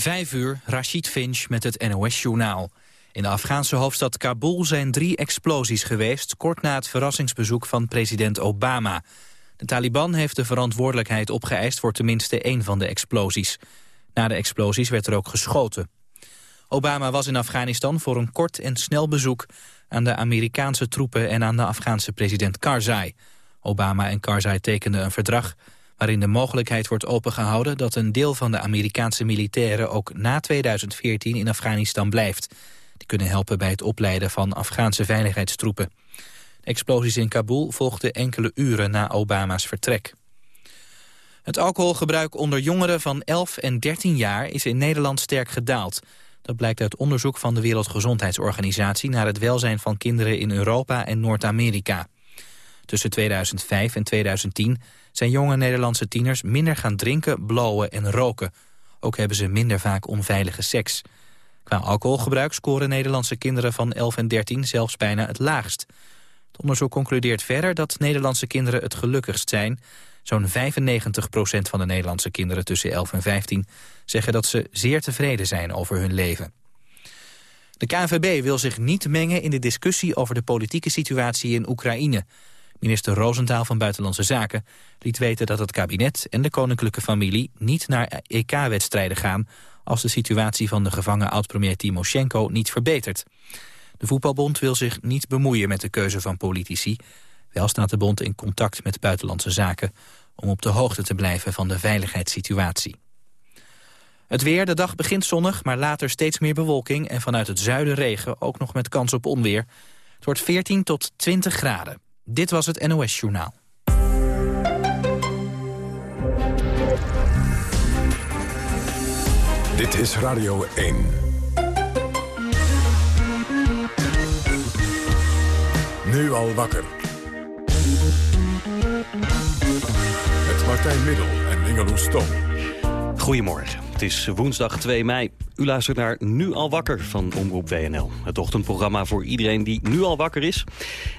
Vijf uur, Rashid Finch met het NOS-journaal. In de Afghaanse hoofdstad Kabul zijn drie explosies geweest... kort na het verrassingsbezoek van president Obama. De Taliban heeft de verantwoordelijkheid opgeëist... voor tenminste één van de explosies. Na de explosies werd er ook geschoten. Obama was in Afghanistan voor een kort en snel bezoek... aan de Amerikaanse troepen en aan de Afghaanse president Karzai. Obama en Karzai tekenden een verdrag waarin de mogelijkheid wordt opengehouden dat een deel van de Amerikaanse militairen ook na 2014 in Afghanistan blijft. Die kunnen helpen bij het opleiden van Afghaanse veiligheidstroepen. De explosies in Kabul volgden enkele uren na Obama's vertrek. Het alcoholgebruik onder jongeren van 11 en 13 jaar is in Nederland sterk gedaald. Dat blijkt uit onderzoek van de Wereldgezondheidsorganisatie naar het welzijn van kinderen in Europa en Noord-Amerika. Tussen 2005 en 2010 zijn jonge Nederlandse tieners minder gaan drinken, blowen en roken. Ook hebben ze minder vaak onveilige seks. Qua alcoholgebruik scoren Nederlandse kinderen van 11 en 13 zelfs bijna het laagst. Het onderzoek concludeert verder dat Nederlandse kinderen het gelukkigst zijn. Zo'n 95% van de Nederlandse kinderen tussen 11 en 15 zeggen dat ze zeer tevreden zijn over hun leven. De KNVB wil zich niet mengen in de discussie over de politieke situatie in Oekraïne. Minister Roosentaal van Buitenlandse Zaken liet weten dat het kabinet en de koninklijke familie niet naar EK-wedstrijden gaan als de situatie van de gevangen oud-premier Timoshenko niet verbetert. De voetbalbond wil zich niet bemoeien met de keuze van politici. Wel staat de bond in contact met buitenlandse zaken om op de hoogte te blijven van de veiligheidssituatie. Het weer, de dag begint zonnig, maar later steeds meer bewolking... en vanuit het zuiden regen, ook nog met kans op onweer. Het wordt 14 tot 20 graden. Dit was het NOS Journaal. Dit is Radio 1. Nu al wakker. Met Martijn Middel en Ingeloes Stom. Goedemorgen. Het is woensdag 2 mei. U luistert naar Nu al wakker van Omroep WNL. Het ochtendprogramma voor iedereen die nu al wakker is.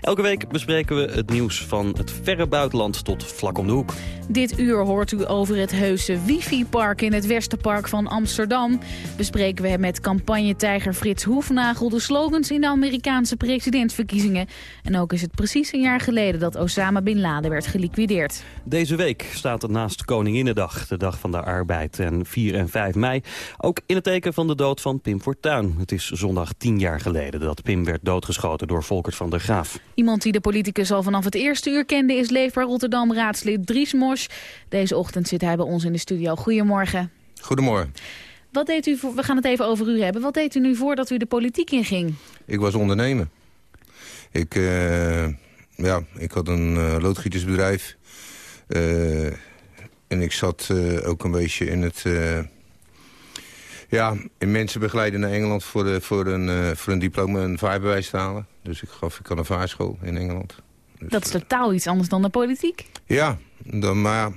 Elke week bespreken we het nieuws van het verre buitenland tot vlak om de hoek. Dit uur hoort u over het heuse wifi-park in het Westerpark van Amsterdam. Bespreken we met campagne-tijger Frits Hoefnagel de slogans in de Amerikaanse presidentsverkiezingen. En ook is het precies een jaar geleden dat Osama Bin Laden werd geliquideerd. Deze week staat er naast Koninginnedag, de dag van de arbeid en 4 en 5 mei, ook in het teken van de dood van Pim Fortuyn. Het is zondag tien jaar geleden dat Pim werd doodgeschoten door Volkert van der Graaf. Iemand die de politicus al vanaf het eerste uur kende is Leefbaar Rotterdam-raadslid Dries Mosch. Deze ochtend zit hij bij ons in de studio. Goedemorgen. Goedemorgen. Wat deed u, we gaan het even over u hebben. Wat deed u nu voordat u de politiek inging? Ik was ondernemer. Ik, uh, ja, ik had een uh, loodgietersbedrijf. Uh, en ik zat ook een beetje in het ja, in mensen begeleiden naar Engeland voor, de, voor, een, uh, voor een diploma en vaarbewijs te halen. Dus ik gaf ik aan een vaarschool in Engeland. Dus, dat is totaal iets anders dan de politiek. Ja, dan, maar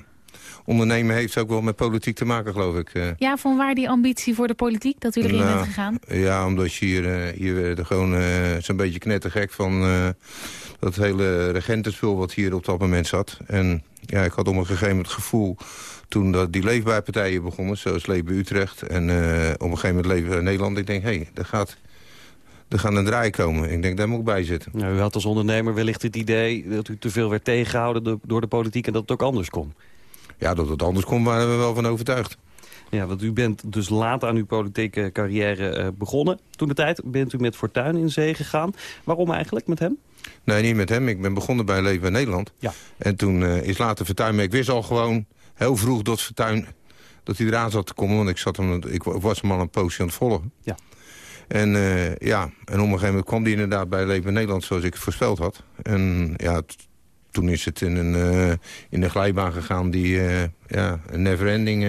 ondernemen heeft ook wel met politiek te maken, geloof ik. Uh, ja, van waar die ambitie voor de politiek, dat u erin nou, bent gegaan? Ja, omdat je hier, uh, hier werd gewoon zo'n beetje knettergek van dat hele regentenspul wat hier op dat moment zat. En ja, ik had op een gegeven moment het gevoel toen dat die leefbaarpartijen begonnen, zoals Leven Utrecht en uh, op een gegeven moment Leven Nederland. Ik denk, hé, hey, er gaat... Er gaan een draai komen. Ik denk, daar moet ik bij zitten. Nou, u had als ondernemer wellicht het idee dat u te veel werd tegengehouden door de politiek en dat het ook anders kon. Ja, dat het anders kon, waren we wel van overtuigd. Ja, want u bent dus laat aan uw politieke carrière uh, begonnen. Toen de tijd bent u met Fortuin in zee gegaan. Waarom eigenlijk met hem? Nee, niet met hem. Ik ben begonnen bij Leven Nederland. Ja. En toen uh, is later Fortuin... Maar ik wist al gewoon heel vroeg dat Fortuyn dat hij eraan zat te komen. Want ik, zat hem, ik was hem al een poosje aan het volgen. Ja. En, uh, ja, en op een gegeven moment kwam hij inderdaad bij Leven Nederland zoals ik het voorspeld had. En ja, toen is het in een, uh, in een glijbaan gegaan die uh, ja, een never-ending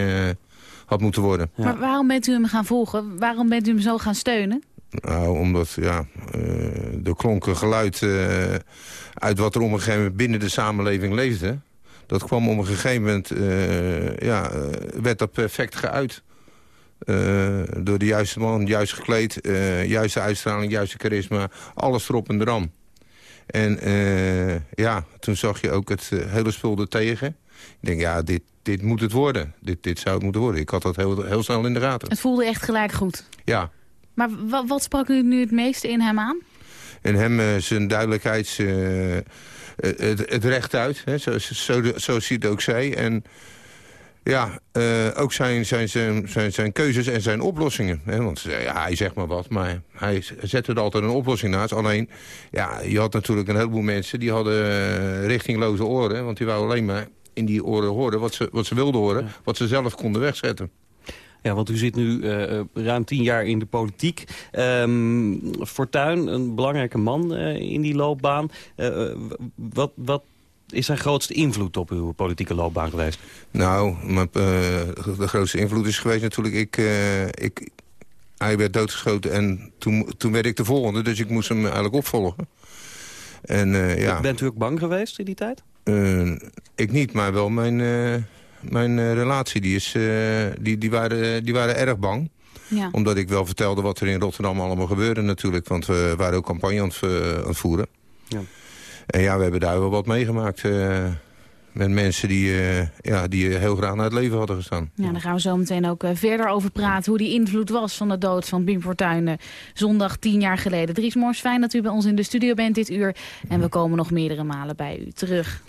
had moeten worden. Ja. Maar waarom bent u hem gaan volgen? Waarom bent u hem zo gaan steunen? Nou, omdat ja, er klonk een geluid uit wat er op een gegeven moment binnen de samenleving leefde dat kwam op een gegeven moment, uh, ja, werd dat perfect geuit. Uh, door de juiste man, juist gekleed, juiste uitstraling, juiste charisma. Alles erop en eran. En ja, toen zag je ook het hele spul er tegen. Ik denk, ja, dit, dit moet het worden. Dit, dit zou het moeten worden. Ik had dat heel, heel snel in de gaten. Het voelde echt gelijk goed. Ja. Maar wat, sprak u nu het meeste in hem aan? En hem uh, zijn duidelijkheid, uh, het, het recht uit, hè, zo, zo, zo ziet het ook zij. En ja, uh, ook zijn, zijn, zijn, zijn, zijn keuzes en zijn oplossingen. Hè? Want ja, hij zegt maar wat, maar hij zette er altijd een oplossing naast. Alleen, ja, je had natuurlijk een heleboel mensen... die hadden uh, richtingloze oren. Want die wou alleen maar in die oren horen wat ze, wat ze wilden horen. Ja. Wat ze zelf konden wegzetten. Ja, want u zit nu uh, ruim tien jaar in de politiek. Um, Fortuyn, een belangrijke man uh, in die loopbaan. Uh, wat, wat is zijn grootste invloed op uw politieke loopbaan geweest? Nou, mijn, de grootste invloed is geweest natuurlijk... Ik, ik, hij werd doodgeschoten en toen, toen werd ik de volgende. Dus ik moest hem eigenlijk opvolgen. En, ja. Bent u ook bang geweest in die tijd? ik niet, maar wel mijn mijn uh, relatie, die, is, uh, die, die, waren, die waren erg bang. Ja. Omdat ik wel vertelde wat er in Rotterdam allemaal gebeurde natuurlijk. Want we waren ook campagne aan het, uh, aan het voeren. Ja. En ja, we hebben daar wel wat meegemaakt met mensen die, uh, ja, die heel graag naar het leven hadden gestaan. Ja, daar gaan we zo meteen ook uh, verder over praten. Hoe die invloed was van de dood van Bim Fortuyn uh, zondag tien jaar geleden. Dries Mors, fijn dat u bij ons in de studio bent dit uur. En we komen nog meerdere malen bij u terug.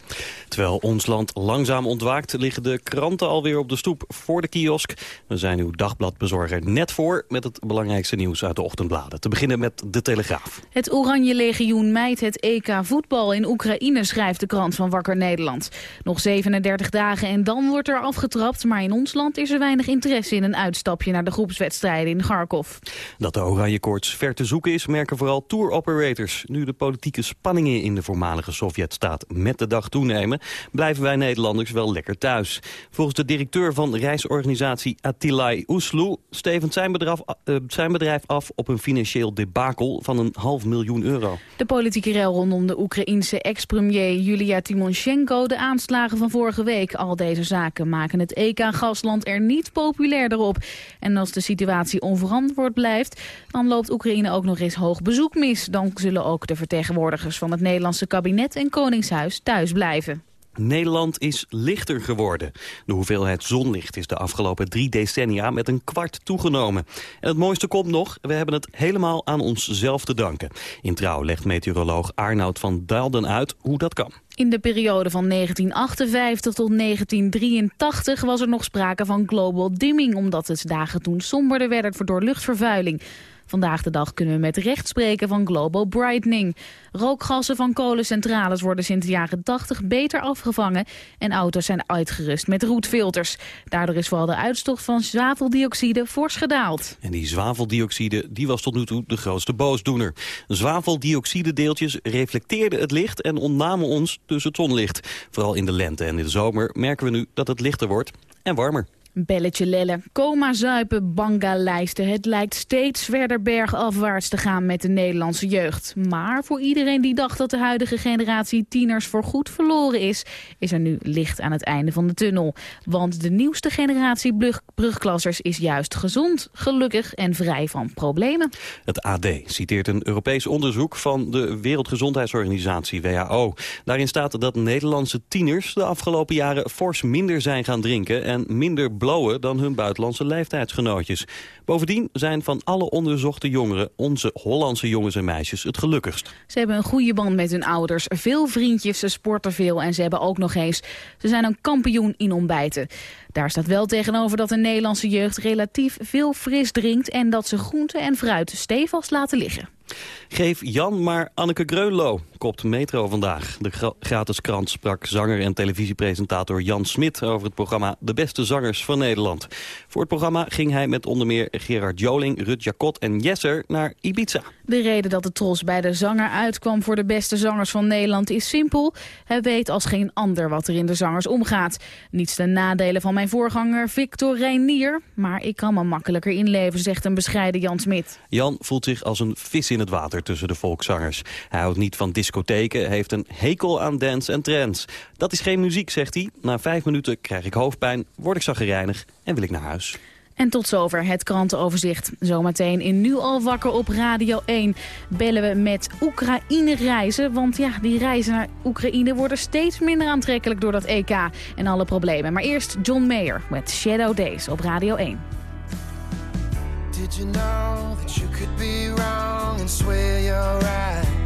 Terwijl ons land langzaam ontwaakt, liggen de kranten alweer op de stoep voor de kiosk. We zijn uw dagbladbezorger net voor met het belangrijkste nieuws uit de ochtendbladen. Te beginnen met De Telegraaf. Het Oranje Legioen mijt het EK voetbal in Oekraïne, schrijft de krant van Wakker Nederland. Nog 37 dagen en dan wordt er afgetrapt. Maar in ons land is er weinig interesse in een uitstapje naar de groepswedstrijden in Kharkov. Dat de oranje koorts ver te zoeken is, merken vooral tour operators. Nu de politieke spanningen in de voormalige Sovjetstaat met de dag toenemen, blijven wij Nederlanders wel lekker thuis. Volgens de directeur van reisorganisatie Attilai Uslu stevend zijn bedrijf, uh, zijn bedrijf af op een financieel debakel van een half miljoen euro. De politieke rel rondom de Oekraïense ex-premier Julia Timonchenko, de aanslag aanslagen van vorige week. Al deze zaken maken het EK-gasland er niet populairder op. En als de situatie onverantwoord blijft, dan loopt Oekraïne ook nog eens hoog bezoek mis. Dan zullen ook de vertegenwoordigers van het Nederlandse kabinet en Koningshuis thuis blijven. Nederland is lichter geworden. De hoeveelheid zonlicht is de afgelopen drie decennia met een kwart toegenomen. En het mooiste komt nog, we hebben het helemaal aan onszelf te danken. In Trouw legt meteoroloog Arnoud van Daalden uit hoe dat kan. In de periode van 1958 tot 1983 was er nog sprake van global dimming... omdat het dagen toen somberder werden door luchtvervuiling. Vandaag de dag kunnen we met recht spreken van global brightening. Rookgassen van kolencentrales worden sinds de jaren 80 beter afgevangen... en auto's zijn uitgerust met roetfilters. Daardoor is vooral de uitstoot van zwaveldioxide fors gedaald. En die zwaveldioxide die was tot nu toe de grootste boosdoener. Zwaveldioxidedeeltjes reflecteerden het licht en ontnamen ons dus het zonlicht. Vooral in de lente en in de zomer merken we nu dat het lichter wordt en warmer. Belletje lellen, coma zuipen, banga lijsten. Het lijkt steeds verder bergafwaarts te gaan met de Nederlandse jeugd. Maar voor iedereen die dacht dat de huidige generatie tieners voorgoed verloren is... is er nu licht aan het einde van de tunnel. Want de nieuwste generatie brugklassers is juist gezond, gelukkig en vrij van problemen. Het AD citeert een Europees onderzoek van de Wereldgezondheidsorganisatie WHO. Daarin staat dat Nederlandse tieners de afgelopen jaren fors minder zijn gaan drinken... en minder dan hun buitenlandse leeftijdsgenootjes. Bovendien zijn van alle onderzochte jongeren onze Hollandse jongens en meisjes het gelukkigst. Ze hebben een goede band met hun ouders, veel vriendjes, ze sporten veel en ze hebben ook nog eens... ze zijn een kampioen in ontbijten. Daar staat wel tegenover dat de Nederlandse jeugd relatief veel fris drinkt... en dat ze groenten en fruit stevast laten liggen. Geef Jan maar Anneke Greunlo, kopt Metro vandaag. De gratis krant sprak zanger en televisiepresentator Jan Smit... over het programma De Beste Zangers van Nederland. Voor het programma ging hij met onder meer Gerard Joling, Rut Jacot en Jesser naar Ibiza. De reden dat de tros bij de zanger uitkwam voor de beste zangers van Nederland is simpel. Hij weet als geen ander wat er in de zangers omgaat. Niets ten nadelen van mijn voorganger Victor Reinier. Maar ik kan me makkelijker inleven, zegt een bescheiden Jan Smit. Jan voelt zich als een vis in het water tussen de volkszangers. Hij houdt niet van discotheken, heeft een hekel aan dance en trends. Dat is geen muziek, zegt hij. Na vijf minuten krijg ik hoofdpijn, word ik zaggerijnig en wil ik naar huis. En tot zover het krantenoverzicht. Zometeen in Nu al wakker op Radio 1 bellen we met Oekraïne reizen. Want ja, die reizen naar Oekraïne worden steeds minder aantrekkelijk door dat EK en alle problemen. Maar eerst John Mayer met Shadow Days op Radio 1. Did you know that you could be wrong and swear you're right?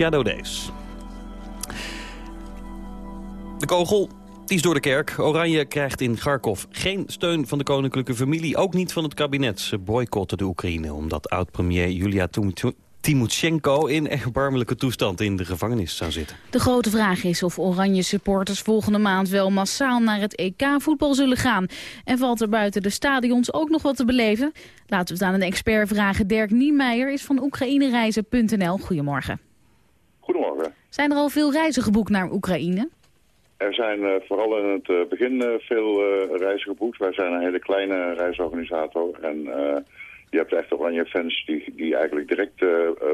Shadow Days. De kogel die is door de kerk. Oranje krijgt in Kharkov geen steun van de koninklijke familie. Ook niet van het kabinet. Ze boycotten de Oekraïne omdat oud-premier Julia Timoshenko in erbarmelijke toestand in de gevangenis zou zitten. De grote vraag is of oranje supporters volgende maand wel massaal naar het EK-voetbal zullen gaan. En valt er buiten de stadions ook nog wat te beleven? Laten we het aan een expert vragen. Dirk Niemeyer is van Oekraïnereizen.nl. Goedemorgen. Zijn er al veel reizen geboekt naar Oekraïne? Er zijn uh, vooral in het uh, begin uh, veel reizen geboekt. Wij zijn een hele kleine reisorganisator. En je hebt echt oranje fans die, die eigenlijk direct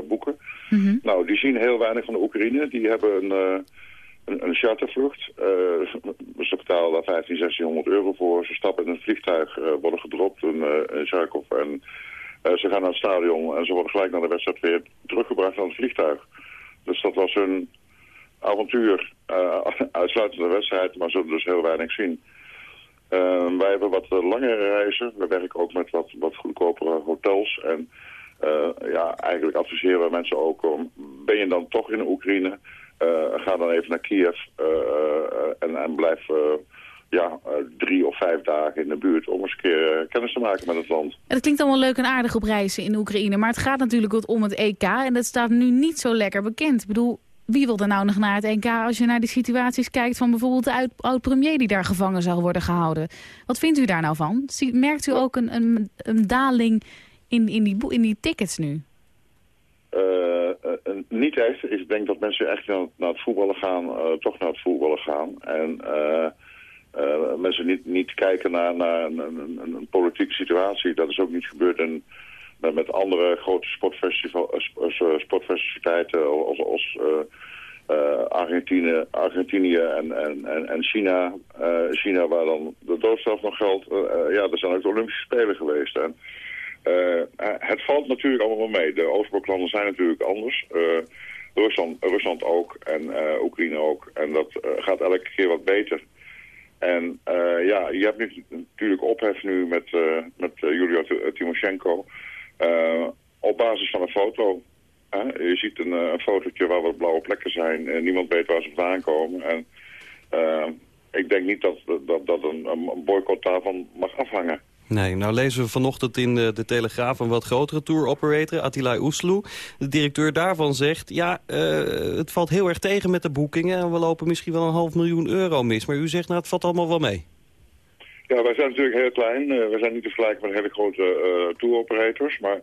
boeken. Mm -hmm. Nou, die zien heel weinig van de Oekraïne. Die hebben een, een, een chartervlucht. ze betalen daar 15, 1600 euro voor. Ze stappen in een vliegtuig, worden gedropt in, in Zarkov. En ze gaan naar het stadion en ze worden gelijk naar de wedstrijd weer teruggebracht aan het vliegtuig. Dus dat was een avontuur, uh, uitsluitend de wedstrijd, maar zullen dus heel weinig zien. Uh, wij hebben wat langere reizen. We werken ook met wat, wat goedkopere hotels. En uh, ja, eigenlijk adviseren we mensen ook om, ben je dan toch in Oekraïne, ga dan even naar Kiev en blijf ja, drie of vijf dagen in de buurt om eens een keer kennis te maken met het land. En dat klinkt allemaal leuk en aardig op reizen in Oekraïne, maar het gaat natuurlijk om het EK en dat staat nu niet zo lekker bekend. Ik bedoel, wie wil er nou nog naar het NK als je naar die situaties kijkt van bijvoorbeeld de oud-premier die daar gevangen zal worden gehouden? Wat vindt u daar nou van? Merkt u ook een, een, een daling in, in, die, in die tickets nu? Uh, niet echt. Ik denk dat mensen echt naar, naar het voetballen gaan, uh, toch naar het voetballen gaan. En mensen niet, niet kijken naar, naar een, een, een, politieke situatie. Dat is ook niet gebeurd met andere grote sportfestival, sportfestiviteiten als, Argentinië, Argentinië en, en, en China. China waar dan de doodstraf nog geldt. ja, er zijn ook de Olympische Spelen geweest. En, het valt natuurlijk allemaal mee. De Oostbloklanden zijn natuurlijk anders. Rusland, Rusland ook en Oekraïne ook. En dat gaat elke keer wat beter. En ja, je hebt nu natuurlijk ophef nu met, met Julia Timoshenko. op basis van een foto. Je ziet een, een fotootje waar wat blauwe plekken zijn. En niemand weet waar ze vandaan komen. En ik denk niet dat, dat, dat een, een boycott daarvan mag afhangen. Nee, nou lezen we vanochtend in de, de Telegraaf een wat grotere tour operator, Attila Oesloe. De directeur daarvan zegt, ja, uh, het valt heel erg tegen met de boekingen... en we lopen misschien wel een half miljoen euro mis. Maar u zegt, nou, het valt allemaal wel mee. Ja, wij zijn natuurlijk heel klein. Uh, we zijn niet te vergelijken met hele grote uh, tour operators. Maar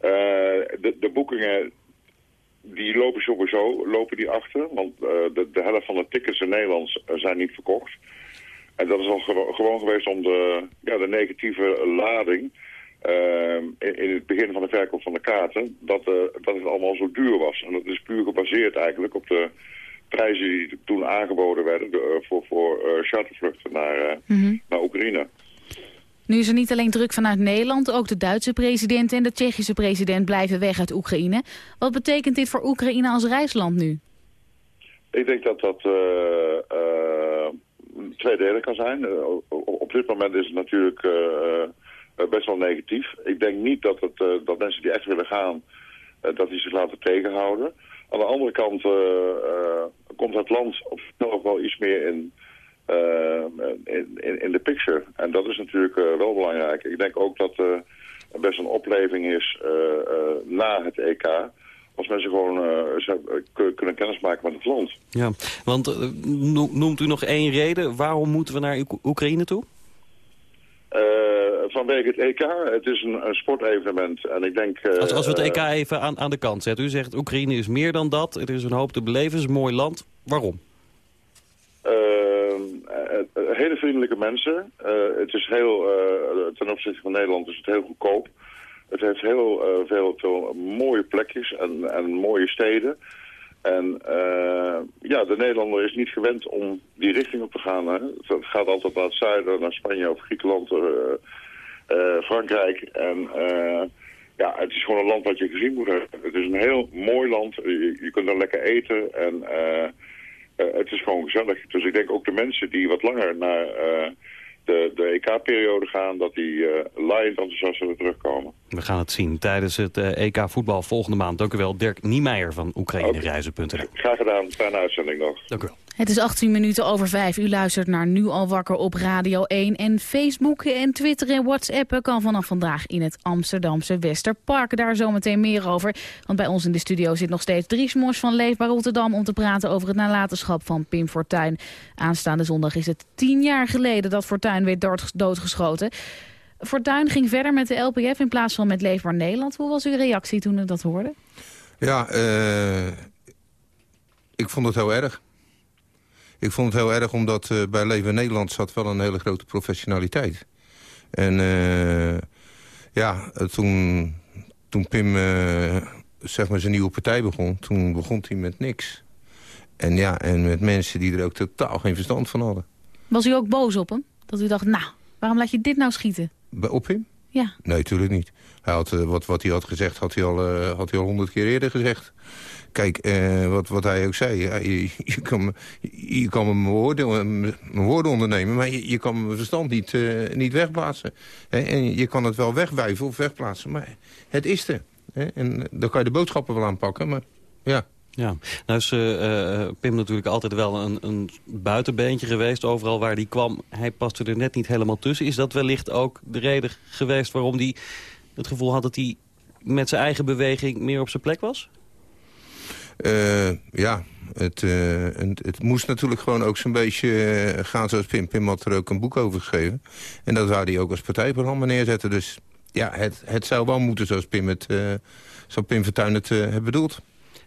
de, de boekingen, die lopen sowieso lopen die achter. Want de, de helft van de tickets in Nederland zijn niet verkocht. En dat is al gewoon geweest om de, ja, de negatieve lading ehm, in, in, het begin van de verkoop van de kaarten, dat, uh, dat het allemaal zo duur was. En dat is puur gebaseerd eigenlijk op de prijzen die toen aangeboden werden de, uh, voor, voor uh, chartervluchten naar, mhm. naar Oekraïne. Nu is er niet alleen druk vanuit Nederland, ook de Duitse president en de Tsjechische president blijven weg uit Oekraïne. Wat betekent dit voor Oekraïne als reisland nu? Ik denk dat dat tweedelig kan zijn. Eh, op dit moment is het natuurlijk eh, eh, best wel negatief. Ik denk niet dat, het, dat mensen die echt willen gaan, dat die zich laten tegenhouden. Aan de andere kant komt het land op zichzelf wel iets meer in, in, in, in, de picture. En dat is natuurlijk wel belangrijk. Ik denk ook dat er best een opleving is na het EK als mensen gewoon uh, kunnen kennismaken met het land. Ja, want uh, noemt u nog één reden. Waarom moeten we naar Oekraïne toe? Uh, vanwege het EK. Het is een, een sportevenement. En ik denk, als, als we het EK even aan, aan de kant zetten. U zegt Oekraïne is meer dan dat. Er is een hoop te beleven. Het is een mooi land. Waarom? hele vriendelijke mensen. het is heel, ten opzichte van Nederland is het heel goedkoop. Het heeft heel uh, veel, mooie plekjes en, en mooie steden. En uh, ja, de Nederlander is niet gewend om die richting op te gaan. Hè. Het gaat altijd naar het zuiden, naar Spanje of Griekenland, uh, Frankrijk. En ja, het is gewoon een land wat je gezien moet hebben. Het is een heel mooi land. Je, je kunt er lekker eten en het is gewoon gezellig. Dus ik denk ook de mensen die wat langer naar de, de EK-periode gaan, dat die uh, live enthousiast zullen terugkomen. We gaan het zien tijdens het uh, eh, EK-voetbal volgende maand. Dank u wel, Dirk Niemeyer van Oekraïne-reizen.nl. Graag gedaan, fijne uitzending nog. Dank u wel. Het is 18 minuten over 5. U luistert naar Nu al wakker op Radio 1. En Facebook en Twitter en WhatsApp kan vanaf vandaag in het Amsterdamse Westerpark. Daar zometeen meer over. Want bij ons in de studio zit nog steeds Dries Mos van Leefbaar Rotterdam... om te praten over het nalatenschap van Pim Fortuyn. Aanstaande zondag is het tien jaar geleden dat Fortuyn werd doodgeschoten. Fortuyn ging verder met de LPF in plaats van met Leefbaar Nederland. Hoe was uw reactie toen u dat hoorde? Ja, uh, ik vond het heel erg. Ik vond het heel erg omdat uh, bij Leven Nederland zat wel een hele grote professionaliteit. En uh, ja, toen, toen Pim uh, zeg maar zijn nieuwe partij begon, toen begon hij met niks. En ja, en met mensen die er ook totaal geen verstand van hadden. Was u ook boos op hem? Dat u dacht, nou, waarom laat je dit nou schieten? Op hem? Ja. Nee, natuurlijk niet. Hij had, wat, wat hij had gezegd, had hij al had hij al honderd keer eerder gezegd. Kijk, eh, wat, wat hij ook zei, je, je, kan, je kan woorden, mijn woorden ondernemen... maar je, je kan mijn verstand niet, uh, niet wegplaatsen. Hè? En je kan het wel wegwijven of wegplaatsen, maar het is er. Hè? En dan kan je de boodschappen wel aanpakken, maar ja, Ja, nou is uh, Pim natuurlijk altijd wel een, een buitenbeentje geweest. Overal waar hij kwam, hij paste er net niet helemaal tussen. Is dat wellicht ook de reden geweest waarom hij het gevoel had... dat hij met zijn eigen beweging meer op zijn plek was? Uh, ja, het, uh, het, moest natuurlijk gewoon ook zo'n beetje gaan zoals Pim. Pim had er ook een boek over geschreven. En dat zou hij ook als partijprogramma neerzetten. Dus ja, het, het zou wel moeten zoals Pim, het, zoals Pim het heeft bedoeld.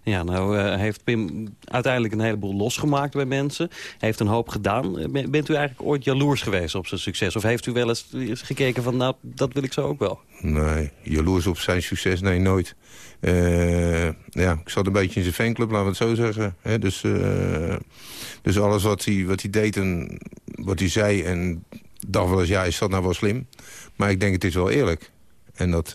Ja, nou uh, heeft Pim uiteindelijk een heleboel losgemaakt bij mensen. Heeft een hoop gedaan. Eh, bent u eigenlijk ooit jaloers geweest op zijn succes? Of heeft u wel eens gekeken van, nou, dat wil ik zo ook wel? Nee, jaloers op zijn succes? Nee, nooit. Uh, ja, ik zat een beetje in zijn fanclub, laten we het zo zeggen. dus, dus alles wat hij, wat hij deed en wat hij zei... en dacht wel eens, ja, is dat nou wel slim? Maar ik denk, het is wel eerlijk. En dat,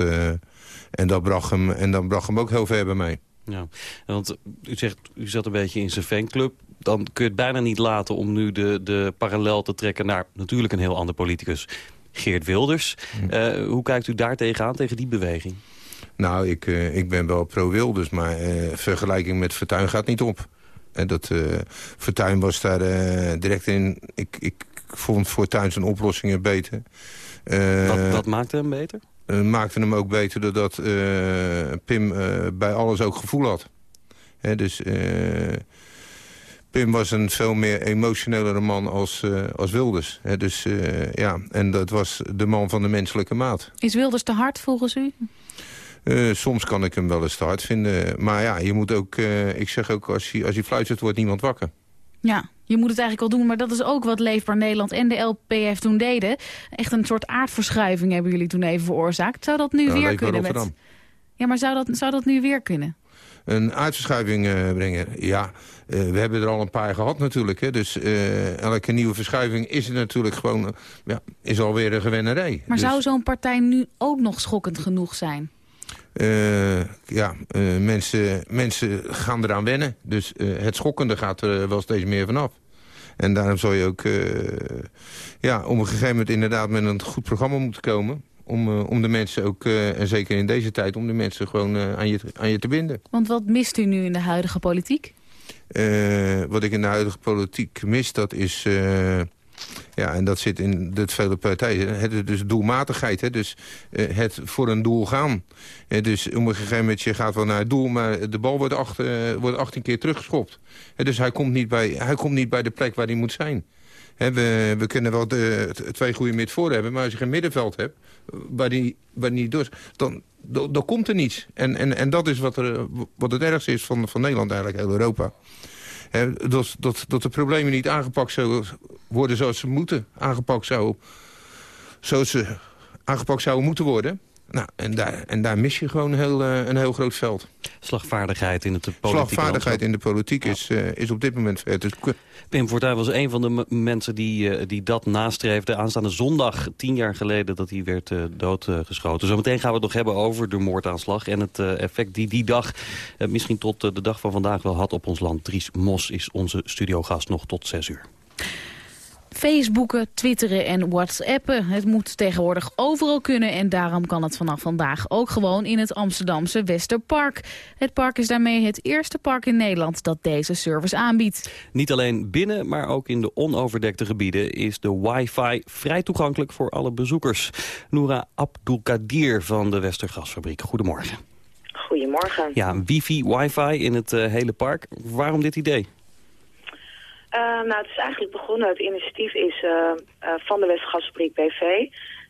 en dat, bracht, hem, en dat bracht hem ook heel ver bij mij. Ja, want u zegt, u zat een beetje in zijn fanclub. Dan kun je het bijna niet laten om nu de, de parallel te trekken naar natuurlijk een heel ander politicus. Geert Wilders. Hm. Eh, hoe kijkt u daar tegenaan, tegen die beweging? Nou, ik, uh, ik ben wel pro-Wilders, maar uh, vergelijking met Fortuyn gaat niet op. En dat Fortuyn was daar direct in... Ik, ik vond Fortuyn zijn oplossingen beter. wat, wat maakte hem beter? Uh, maakte hem ook beter doordat uh, Pim uh, bij alles ook gevoel had. He, dus Pim was een veel meer emotionelere man als, als Wilders. He, dus, ja, en dat was de man van de menselijke maat. Is Wilders te hard volgens u? soms kan ik hem wel eens te hard vinden. Maar ja, je moet ook, ik zeg ook, als hij, als hij fluistert wordt niemand wakker. Ja, je moet het eigenlijk al doen, maar dat is ook wat Leefbaar Nederland en de LPF toen deden. Echt een soort aardverschuiving hebben jullie toen even veroorzaakt. Zou dat nu ja, weer kunnen? Met... Ja, maar zou dat, zou dat nu weer kunnen? Een aardverschuiving uh, brengen, ja. Uh, we hebben er al een paar gehad natuurlijk. Hè. Dus uh, elke nieuwe verschuiving is natuurlijk gewoon... ja, is alweer een gewennerij. Maar dus... zou zo'n partij nu ook nog schokkend genoeg zijn? Uh, ja, uh, mensen, mensen gaan eraan wennen. Dus uh, het schokkende gaat er wel steeds meer vanaf. En daarom zou je ook ja, op een gegeven moment inderdaad met een goed programma moeten komen. Om, om de mensen ook, en zeker in deze tijd, om de mensen gewoon aan, je, aan je te binden. Want wat mist u nu in de huidige politiek? wat ik in de huidige politiek mis, dat is ja, en dat zit in de vele partijen. Het dus doelmatigheid. Hè? Dus uh, het voor een doel gaan. Dus op een gegeven moment, gaat wel naar het doel... maar de bal wordt, acht, uh, wordt 18 keer teruggeschopt. dus hij komt, niet bij, hij komt niet bij de plek waar hij moet zijn. we, we kunnen wel de, twee goede midden voor hebben... maar als je geen middenveld hebt, waar die, waar die door dan, dan, dan, komt er niets. En, en, en dat is wat, er, wat het ergste is van, van Nederland eigenlijk, heel Europa dat, dat, dat de problemen niet aangepakt zouden worden zoals ze moeten aangepakt zouden, zoals ze aangepakt zouden moeten worden. Nou, en daar, en daar mis je gewoon heel, uh, een heel groot veld. Slagvaardigheid in het politiek. Slagvaardigheid in de politiek is, uh, is op dit moment ver. Pim Fortuyn was een van de mensen die, uh, die dat nastreefde. Aanstaande zondag, tien jaar geleden, dat hij werd doodgeschoten. Zometeen gaan we het nog hebben over de moordaanslag... en het effect die die dag misschien tot de dag van vandaag wel had op ons land. Dries Mos is onze studiogast nog tot zes uur. Facebooken, twitteren en whatsappen. Het moet tegenwoordig overal kunnen en daarom kan het vanaf vandaag ook gewoon in het Amsterdamse Westerpark. Het park is daarmee het eerste park in Nederland dat deze service aanbiedt. Niet alleen binnen, maar ook in de onoverdekte gebieden is de wifi vrij toegankelijk voor alle bezoekers. Noura Abdulkadir van de Westergasfabriek, goedemorgen. Goedemorgen. Ja, wifi, wifi in het uh, hele park. Waarom dit idee? Uh, nou, het is eigenlijk begonnen, het initiatief is uh, uh, van de Westgasfabriek BV.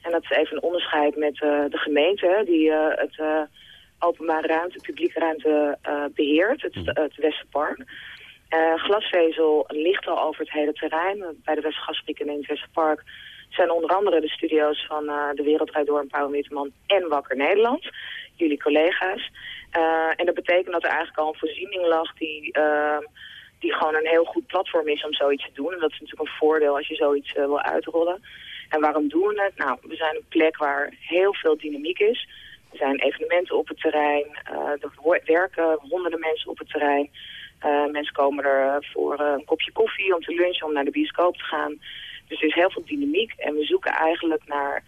En dat is even een onderscheid met de gemeente die het openbare ruimte, publieke ruimte beheert, het, mhm. het Westerpark. glasvezel ligt al over het hele terrein. Bij de Westgasfabriek en in het Westerpark zijn onder andere de studio's van de Wereldrijd Door en Pauw Witteman en Wakker Nederland. Jullie collega's. en dat betekent dat er eigenlijk al een voorziening lag die die gewoon een heel goed platform is om zoiets te doen. En dat is natuurlijk een voordeel als je zoiets uh, wil uitrollen. En waarom doen we het? Nou, we zijn een plek waar heel veel dynamiek is. Er zijn evenementen op het terrein, uh, er werken honderden mensen op het terrein. Uh, mensen komen er voor een kopje koffie, om te lunchen, om naar de bioscoop te gaan. Dus er is heel veel dynamiek en we zoeken eigenlijk naar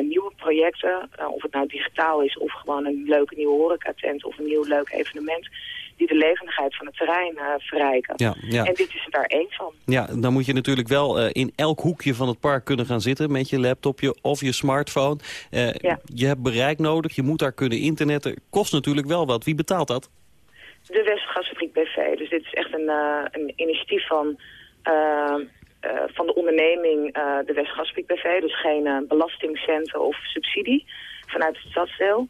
nieuwe projecten, of het nou digitaal is of gewoon een leuke nieuwe horecatent of een nieuw leuk evenement, die de levendigheid van het terrein uh, verrijken. Ja, ja. En dit is er daar één van. Ja, dan moet je natuurlijk wel in elk hoekje van het park kunnen gaan zitten... met je laptopje of je smartphone. Ja. Je hebt bereik nodig, je moet daar kunnen internetten. Kost natuurlijk wel wat. Wie betaalt dat? De Westgasfabriek BV. Dus dit is echt een, een initiatief van... van de onderneming de Westgasfabriek BV. Dus geen belastingcenten of subsidie vanuit het stadsdeel.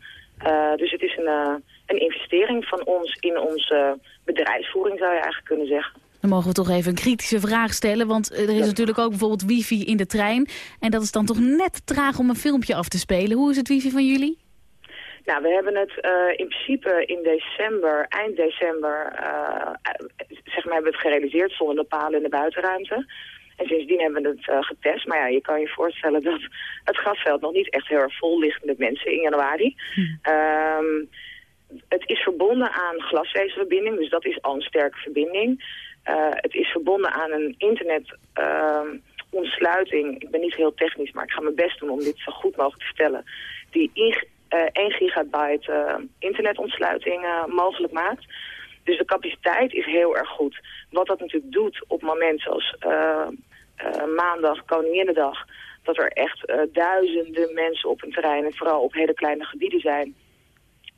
dus het is een een investering van ons in onze bedrijfsvoering, zou je eigenlijk kunnen zeggen. Dan mogen we toch even een kritische vraag stellen. Want er is natuurlijk ook bijvoorbeeld wifi in de trein. En dat is dan toch net traag om een filmpje af te spelen. Hoe is het wifi van jullie? Nou, we hebben het uh, in principe in december, eind december, uh, zeg maar, hebben we het gerealiseerd zonder palen in de buitenruimte. En sindsdien hebben we het uh, getest. Maar ja, je kan je voorstellen dat het gasveld nog niet echt heel erg vol ligt met mensen in januari. Hm. Um, het is verbonden aan glasvezelverbinding, dus dat is al een sterke verbinding. Uh, het is verbonden aan een internet... Uh, ontsluiting, ik ben niet heel technisch, maar ik ga mijn best doen om dit zo goed mogelijk te vertellen, die in, uh, 1 gigabyte uh, internetontsluiting uh, mogelijk maakt. Dus de capaciteit is heel erg goed. Wat dat natuurlijk doet op momenten zoals maandag, Koninginnedag, dat er echt duizenden mensen op een terrein en vooral op hele kleine gebieden zijn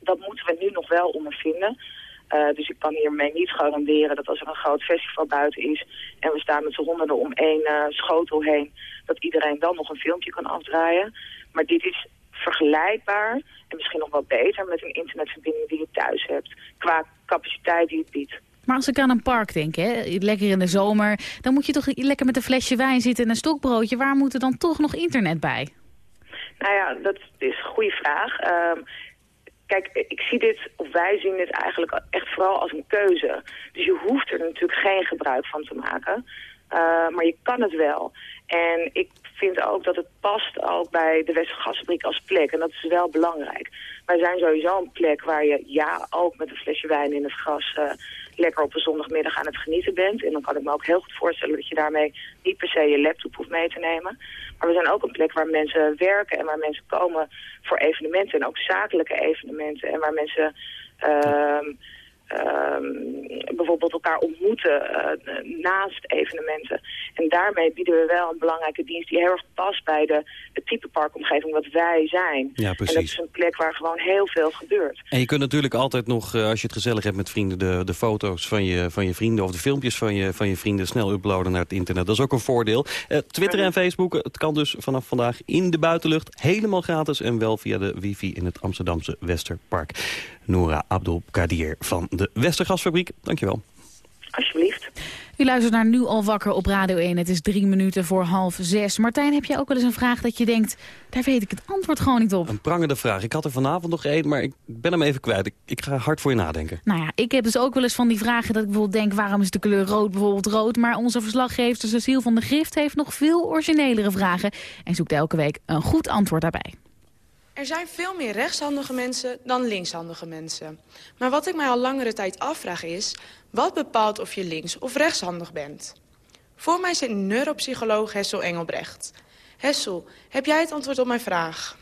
dat moeten we nu nog wel ondervinden. Uh, dus ik kan hiermee niet garanderen dat als er een groot festival buiten is... en we staan met z'n honderden om één schotel heen... dat iedereen dan nog een filmpje kan afdraaien. Maar dit is vergelijkbaar en misschien nog wel beter... met een internetverbinding die je thuis hebt. Qua capaciteit die het biedt. Maar als ik aan een park denk, hè, lekker in de zomer... dan moet je toch lekker met een flesje wijn zitten en een stokbroodje. Waar moet er dan toch nog internet bij? Nou ja, dat is een goede vraag. Uh, Kijk, ik zie dit, of wij zien dit eigenlijk echt vooral als een keuze. Dus je hoeft er natuurlijk geen gebruik van te maken. Uh, maar je kan het wel. En ik vind ook dat het past ook bij de Westergasfabriek als plek. En dat is wel belangrijk. Wij zijn sowieso een plek waar je ja ook met een flesje wijn in het gras... Uh, lekker op een zondagmiddag aan het genieten bent. En dan kan ik me ook heel goed voorstellen dat je daarmee niet per se je laptop hoeft mee te nemen. Maar we zijn ook een plek waar mensen werken en waar mensen komen voor evenementen. En ook zakelijke evenementen. En waar mensen... Uh, bijvoorbeeld elkaar ontmoeten uh, naast evenementen. En daarmee bieden we wel een belangrijke dienst die heel erg past bij de, het type parkomgeving wat wij zijn. Ja, precies. En dat is een plek waar gewoon heel veel gebeurt. En je kunt natuurlijk altijd nog, uh, als je het gezellig hebt met vrienden, de, de foto's van je, van je vrienden of de filmpjes van je, van je vrienden snel uploaden naar het internet. Dat is ook een voordeel. Uh, Twitter en Facebook, het kan dus vanaf vandaag in de buitenlucht helemaal gratis en wel via de wifi in het Amsterdamse Westerpark. Noora Abdul-Kadir van de Westergasfabriek. Dankjewel. Alsjeblieft. U luistert naar Nu al wakker op Radio 1. Het is drie minuten voor half zes. Martijn, heb jij ook wel eens een vraag dat je denkt... daar weet ik het antwoord gewoon niet op? Een prangende vraag. Ik had er vanavond nog één, maar ik ben hem even kwijt. Ik, ik, ga hard voor je nadenken. Nou ja, ik heb dus ook wel eens van die vragen dat ik bijvoorbeeld denk... waarom is de kleur rood bijvoorbeeld rood? Maar onze verslaggever Cecile van de Grift heeft nog veel originelere vragen... en zoekt elke week een goed antwoord daarbij. Er zijn veel meer rechtshandige mensen dan linkshandige mensen. Maar wat ik mij al langere tijd afvraag is... wat bepaalt of je links- of rechtshandig bent? Voor mij zit neuropsycholoog Hessel Engelbrecht. Hessel, heb jij het antwoord op mijn vraag?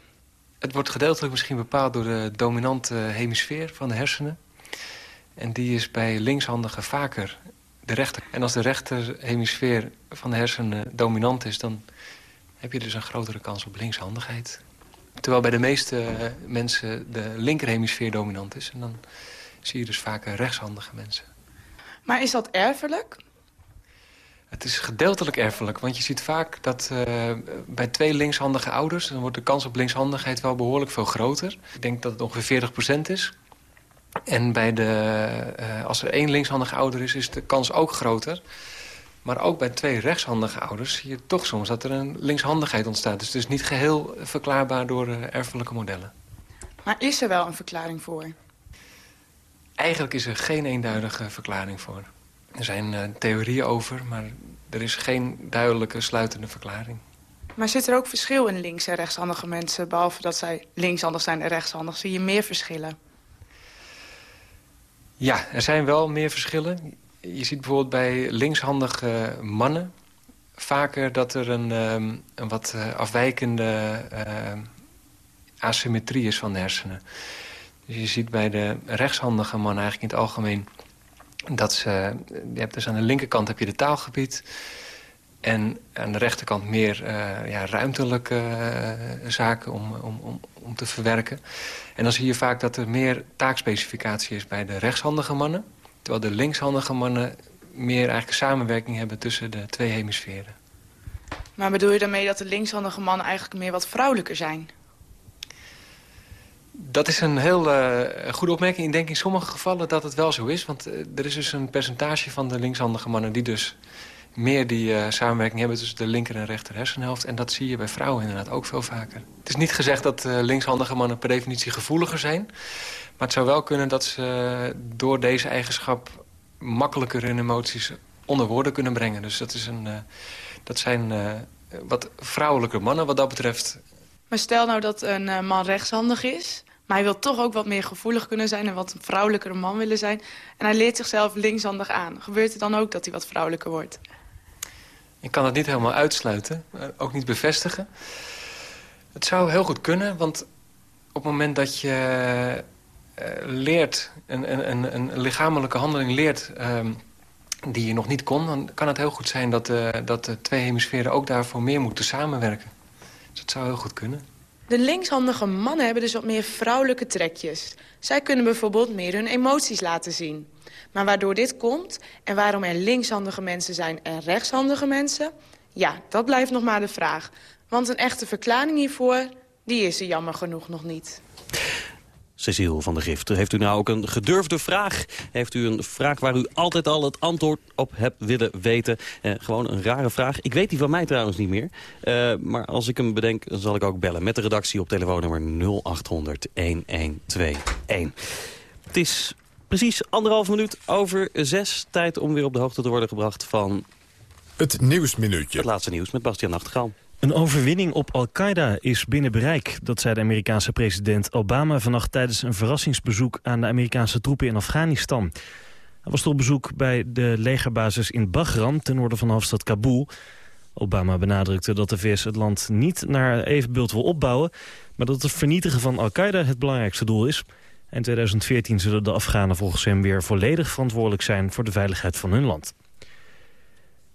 Het wordt gedeeltelijk misschien bepaald door de dominante hemisfeer van de hersenen. En die is bij linkshandigen vaker de rechter. En als de rechterhemisfeer van de hersenen dominant is... dan heb je dus een grotere kans op linkshandigheid. Terwijl bij de meeste eh, mensen de linkerhemisfeer dominant is. En dan zie je dus vaker rechtshandige mensen. Maar is dat erfelijk? Het is gedeeltelijk erfelijk, want je ziet vaak dat uh, bij twee linkshandige ouders... dan wordt de kans op linkshandigheid wel behoorlijk veel groter. Ik denk dat het ongeveer 40% is. En bij de, uh, als er één linkshandige ouder is, is de kans ook groter. Maar ook bij twee rechtshandige ouders zie je toch soms dat er een linkshandigheid ontstaat. Dus het is niet geheel verklaarbaar door uh, erfelijke modellen. Maar is er wel een verklaring voor? Eigenlijk is er geen eenduidige verklaring voor. Er zijn uh, theorieën over, maar er is geen duidelijke sluitende verklaring. Maar zit er ook verschil in links- en rechtshandige mensen... behalve dat zij linkshandig zijn en rechtshandig? Zie je meer verschillen? Ja, er zijn wel meer verschillen je ziet bijvoorbeeld bij linkshandige mannen... vaker dat er een, ehm, een wat eh, afwijkende uh, asymmetrie is van hersenen. Dus je ziet bij de rechtshandige man eigenlijk in het algemeen... dat ze, je hebt dus aan de linkerkant heb je de taalgebied... en aan de rechterkant meer uh, ja, ruimtelijke zaken om, om, om, om te verwerken. En dan zie je vaak dat er meer taakspecificatie is bij de rechtshandige mannen... terwijl de linkshandige mannen meer eigenlijk samenwerking hebben tussen de twee hemisferen. Maar bedoel je daarmee dat de linkshandige mannen eigenlijk meer wat vrouwelijker zijn? Dat is een heel uh, goede opmerking. Ik denk in sommige gevallen dat het wel zo is. Want uh, er is dus een percentage van de linkshandige mannen... die dus meer die uh, samenwerking hebben tussen de linker en rechter hersenhelft. En dat zie je bij vrouwen inderdaad ook veel vaker. Het is niet gezegd dat linkshandige mannen per definitie gevoeliger zijn. Maar het zou wel kunnen dat ze door deze eigenschap... makkelijker hun emoties onder woorden kunnen brengen. Dus dat, is een, dat zijn wat vrouwelijke mannen wat dat betreft. Maar stel nou dat een man rechtshandig is... Maar hij wil toch ook wat meer gevoelig kunnen zijn... en wat een man willen zijn. En hij leert zichzelf linkshandig aan. Gebeurt het dan ook dat hij wat vrouwelijker wordt? Ik kan het niet helemaal uitsluiten. Ook niet bevestigen. Het zou heel goed kunnen, want op het moment dat je uh, leert... Een, een, een, lichamelijke handeling leert... Um, die je nog niet kon... dan kan het heel goed zijn dat, uh, dat de twee hemisferen ook daarvoor meer moeten samenwerken. Dus dat zou heel goed kunnen. De linkshandige mannen hebben dus wat meer vrouwelijke trekjes. Zij kunnen bijvoorbeeld meer hun emoties laten zien. Maar waardoor dit komt en waarom er linkshandige mensen zijn en rechtshandige mensen... ja, dat blijft nog maar de vraag. Want een echte verklaring hiervoor, die is er jammer genoeg nog niet. Cecile van der Gift, heeft u nou ook een gedurfde vraag? Heeft u een vraag waar u altijd al het antwoord op hebt willen weten? Eh, gewoon een rare vraag. Ik weet die van mij trouwens niet meer. Uh, maar als ik hem bedenk, dan zal ik ook bellen met de redactie op telefoonnummer 0800 1121. Het is precies anderhalf minuut over zes. Tijd om weer op de hoogte te worden gebracht van... Het Nieuwsminuutje. Het laatste nieuws met Bastiaan Nachtegaal. Een overwinning op Al-Qaeda is binnen bereik. Dat zei de Amerikaanse president Obama vannacht tijdens een verrassingsbezoek aan de Amerikaanse troepen in Afghanistan. Hij was op bezoek bij de legerbasis in Bagram ten noorden van de hoofdstad Kabul. Obama benadrukte dat de VS het land niet naar evenbeeld wil opbouwen... maar dat het vernietigen van Al-Qaeda het belangrijkste doel is. In 2014 zullen de Afghanen volgens hem weer volledig verantwoordelijk zijn... voor de veiligheid van hun land.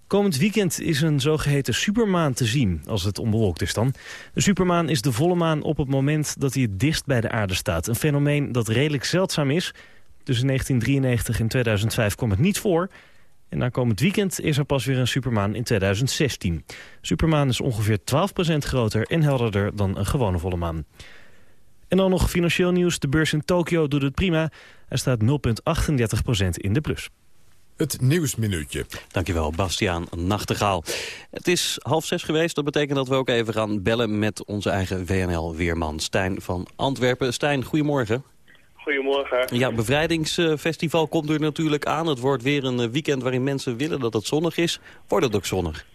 Komend weekend is een zogeheten supermaan te zien, als het onbewolkt is dan. Een supermaan is de volle maan op het moment dat hij het dichtst bij de aarde staat. Een fenomeen dat redelijk zeldzaam is. Tussen 1993 en 2005 kwam het niet voor. En na komend weekend is er pas weer een supermaan in 2016. Supermaan is ongeveer 12% groter en helderder dan een gewone volle maan. En dan nog financieel nieuws. De beurs in Tokio doet het prima. Er staat 0,38% in de plus. Het Nieuwsminuutje. Dankjewel, Bastiaan Nachtegaal. Het is half zes geweest. Dat betekent dat we ook even gaan bellen met onze eigen WNL-weerman Stijn van Antwerpen. Stijn, goedemorgen. Goedemorgen. Ja, bevrijdingsfestival komt er natuurlijk aan. Het wordt weer een weekend waarin mensen willen dat het zonnig is. Wordt het ook zonnig?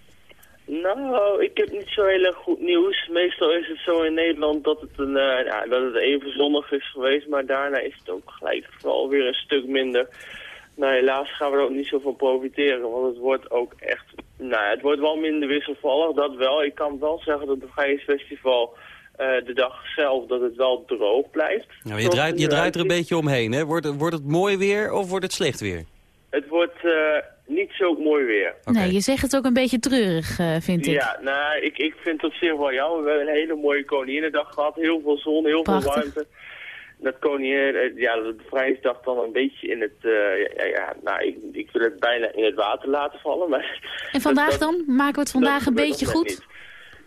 Nou, ik heb niet zo heel erg goed nieuws. Meestal is het zo in Nederland dat het, een, uh, ja, dat het even zonnig is geweest, maar daarna is het ook gelijk vooral weer een stuk minder. Nou, helaas gaan we er ook niet zo van profiteren, want het wordt ook echt... Nou, het wordt wel minder wisselvallig, dat wel. Ik kan wel zeggen dat het Bevrijdingsfestival uh, de dag zelf dat het wel droog blijft. Nou, je, draait, je draait er een beetje omheen, hè? Wordt, wordt het mooi weer of wordt het slecht weer? Het wordt uh, niet zo mooi weer. Okay. Nee, je zegt het ook een beetje treurig, uh, vind ik. Ja, nou, ik, ik vind het op zich wel jammer. We hebben een hele mooie Koninginnedag gehad. Heel veel zon, heel Prachtig. veel warmte dat koningin, ja, de bevrijdingsdag dan een beetje in het, uh, ja, ja, nou, ik, ik wil het bijna in het water laten vallen. Maar en vandaag dat, dan? Maken we het vandaag een beetje goed?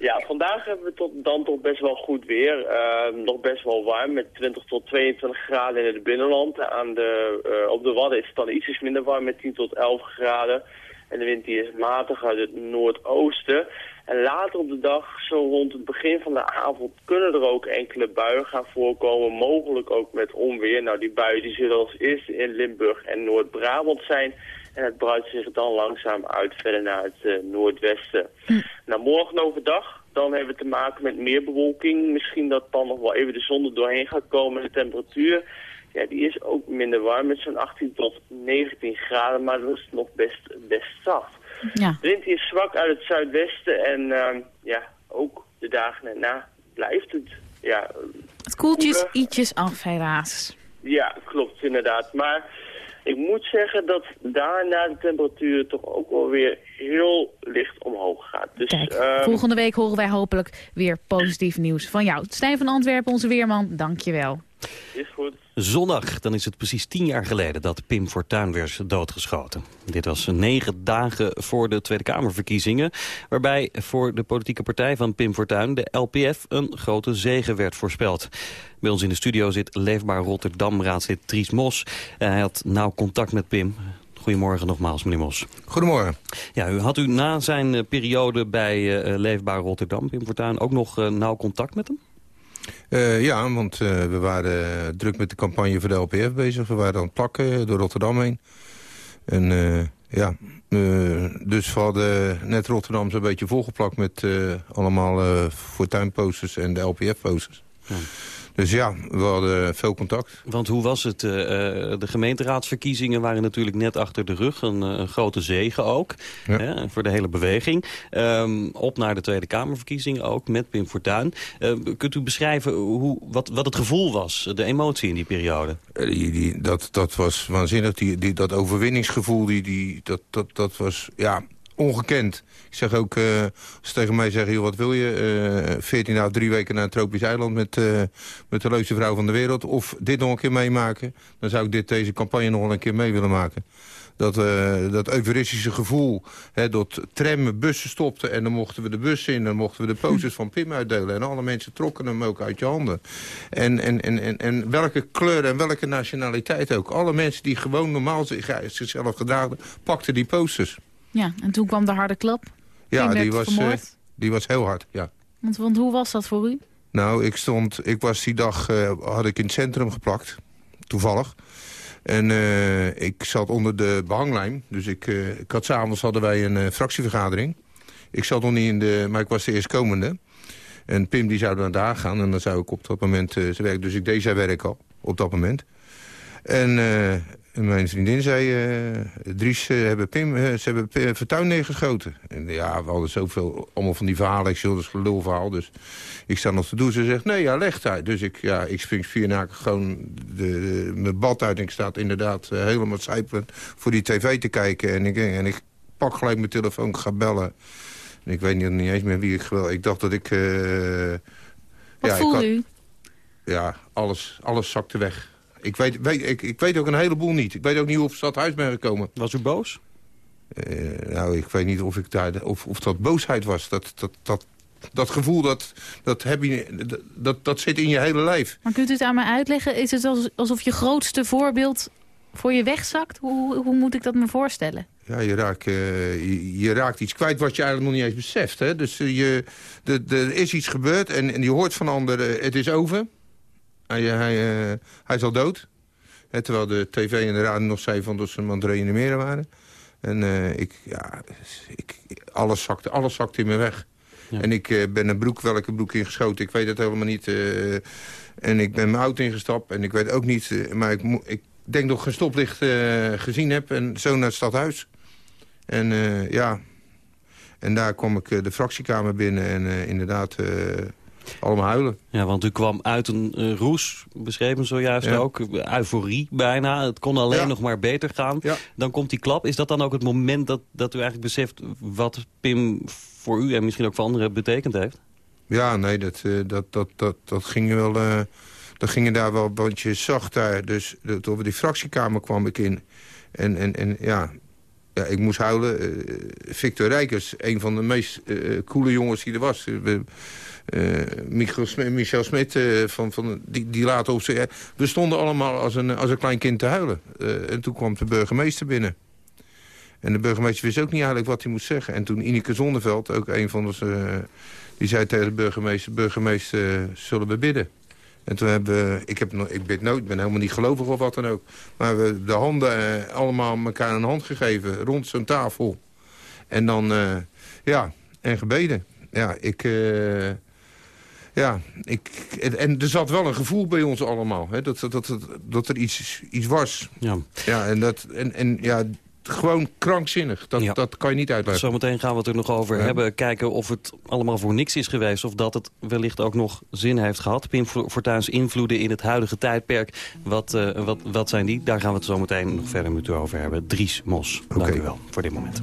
Ja, vandaag hebben we tot, dan toch best wel goed weer. Uh, nog best wel warm met 20 tot 22 graden in het binnenland. Aan de, uh, op de Wadden is het dan iets minder warm met 10 tot 11 graden. En de wind die is matig uit het noordoosten. En later op de dag, zo rond het begin van de avond, kunnen er ook enkele buien gaan voorkomen. Mogelijk ook met onweer. Nou, die buien die zullen als eerste in Limburg en Noord-Brabant zijn. En het breidt zich dan langzaam uit verder naar het uh, noordwesten. Hm. Nou, morgen overdag, dan hebben we te maken met meer bewolking. Misschien dat dan nog wel even de zon er doorheen gaat komen. De temperatuur ja, die is ook minder warm met zo'n 18 tot 19 graden, maar dat is nog best, best zacht. Ja. De wind is zwak uit het zuidwesten en ehm, ja, ook de dagen erna blijft het. Ja, Het koeltjes ietsjes af, helaas. Ja, klopt inderdaad. Maar ik moet zeggen dat daarna de temperatuur toch ook wel weer heel licht omhoog gaat. Dus, Kijk, ehm, volgende week horen wij hopelijk weer positief nieuws van jou. Stijn van Antwerpen, onze weerman, dank je wel. is goed. Zondag, dan is het precies tien jaar geleden dat Pim Fortuyn werd doodgeschoten. Dit was negen dagen voor de Tweede Kamerverkiezingen... waarbij voor de politieke partij van Pim Fortuyn, de LPF, een grote zege werd voorspeld. Bij ons in de studio zit Leefbaar Rotterdam-raadslid Dries Mos. Eh, hij had nauw contact met Pim. Goedemorgen nogmaals, meneer Mos. Goedemorgen. Ja, u had u na zijn eh, periode bij eh, Leefbaar Rotterdam, Pim Fortuyn, ook nog nauw contact met hem? Eh, ja, want eh, we waren druk met de campagne voor de LPF bezig. We waren aan het plakken door Rotterdam heen. En eh, ja, dus we hadden net Rotterdam zo'n beetje volgeplakt met allemaal fortuinposters en de LPF-posters. Ja. Dus ja, we hadden veel contact. Want hoe was het? eh, eh, de gemeenteraadsverkiezingen waren natuurlijk net achter de rug. Een, eh, een grote zegen ook. Ja. Hè, voor de hele beweging. Ehm, op naar de Tweede Kamerverkiezingen ook met Pim Fortuyn. Eh, kunt u beschrijven hoe, wat, wat het gevoel was? De emotie in die periode? Die, die, dat, dat was waanzinnig. Die, die, dat overwinningsgevoel, die, die, dat, dat, dat was ja, ongekend. Ik zeg ook, eh, als ze tegen mij zeggen, wat wil je? Eh 14 dagen, drie weken naar een tropisch eiland met, eh, met de leukste vrouw van de wereld. Of dit nog een keer meemaken. Dan zou ik dit, deze campagne nog wel een keer mee willen maken. Dat, eh, dat euforistische gevoel, hè, dat trammen, bussen stopten... en dan mochten we de bus in, dan mochten we de posters van Pim uitdelen... en alle mensen trokken hem ook uit je handen. En, en, en, en, en welke kleur en welke nationaliteit ook. Alle mensen die gewoon normaal zich, zichzelf gedragen, pakten die posters. Ja, en toen kwam de harde klap. Ja, die was, eh, die was heel hard, ja. Want, want hoe was dat voor u? Nou, ik stond, ik was die dag, eh, had ik in het centrum geplakt, toevallig. En eh, ik zat onder de behanglijn. Dus ik, ik had s'avonds hadden wij een fractievergadering. Ik zat nog niet in de, maar ik was de eerstkomende. En Pim die zou naar daar gaan en dan zou ik op dat moment zijn werk. Dus ik deed zijn werk al, op dat moment. En mijn vriendin zei, eh Dries, ze hebben, Pim, eh, ze hebben Fortuyn neergeschoten. En ja, we hadden zoveel, allemaal van die verhalen. Ik dat is een lulverhaal. Dus ik sta nog te doen. Ze zegt, nee, ja, leg daar. Dus ik, ja, ik spring vier naken gewoon de, de- mijn bad uit. En ik sta inderdaad eh, helemaal zijpelend voor die tv te kijken. En ik, en ik pak gelijk mijn telefoon, ik ga bellen. En ik weet niet, niet eens meer wie ik geweld. Ik dacht dat ik... eh, Wat ja, ik voelde had- u? ja, alles, alles zakte weg. Ik weet, weet, ik, ik weet ook een heleboel niet. Ik weet ook niet hoe ik op het stadhuis ben gekomen. Was u boos? Eh, nou, ik weet niet of, ik daar, of, of dat boosheid was. Dat, dat, dat, dat gevoel, dat, dat, heb je, dat, dat, zit in je hele lijf. Maar kunt u het aan mij uitleggen? Is het als- alsof je grootste voorbeeld voor je wegzakt? Hoe, hoe moet ik dat me voorstellen? Ja, je, raakt, eh, je, je raakt iets kwijt wat je eigenlijk nog niet eens beseft. Hè? Dus eh, je, de, de, er is iets gebeurd en, en je hoort van anderen, het is over. Hij, hij, eh, hij is al dood. Terwijl de tv en de radio nog zei van dat ze hem aan het reanimeren waren. En eh, ik, ja, ik, alles, zakte, alles zakte in me weg. Ja. En ik eh, ben een broek, welke broek ingeschoten, ik weet het helemaal niet. eh, en ik ben mijn auto ingestapt en ik weet ook niet... eh, maar ik, ik denk dat ik geen stoplicht eh, gezien heb en zo naar het stadhuis. En eh, ja, en daar kwam ik eh, de fractiekamer binnen en eh, inderdaad eh, allemaal huilen. Ja, want u kwam uit een eh, roes, beschreven zojuist Ja. ook. Euforie bijna. Het kon alleen Ja. nog maar beter gaan. Ja. Dan komt die klap. Is dat dan ook het moment dat, dat u eigenlijk beseft... wat Pim voor u en misschien ook voor anderen betekend heeft? Ja, nee, dat, eh, dat, dat, dat, dat ging wel... eh, dat ging daar wel, want je zag daar... Dus dat, over die fractiekamer kwam ik in. En, en, en ja, ja, ik moest huilen. Victor Rijkers, een van de meest eh, coole jongens die er was. We- Michel, Sme- Michel Smit, eh, van, van, die, die later op zich... We stonden allemaal als een, als een klein kind te huilen. Eh, en toen kwam de burgemeester binnen. En de burgemeester wist ook niet eigenlijk wat hij moest zeggen. En toen Ineke Zonneveld, ook een van eh, die zei tegen de burgemeester... burgemeester, eh, zullen we bidden? En toen hebben we... Ik, heb, ik bid nooit, ben helemaal niet gelovig of wat dan ook. Maar we hebben de handen eh, allemaal elkaar een hand gegeven. Rond zo'n tafel. En dan, eh, ja, en gebeden. Ja, ik... eh, ja, ik, en, en, er zat wel een gevoel bij ons allemaal. Hè, dat, dat, dat, dat er iets, iets was. Ja. Ja, en, dat, en, en ja, gewoon krankzinnig. Dat, dat kan je niet uitleggen. Zometeen gaan we het er nog over hebben. Kijken of het allemaal voor niks is geweest. Of dat het wellicht ook nog zin heeft gehad. Pim Fortuyn's invloeden in het huidige tijdperk. Wat, uh, wat, wat zijn die? Daar gaan we het zometeen nog verder met u over hebben. Dries Mos, okay. dank u wel voor dit moment.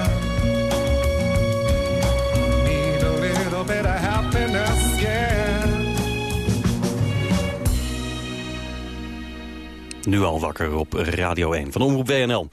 Of happiness, yeah. Nu al wakker op Radio 1 van Omroep WNL.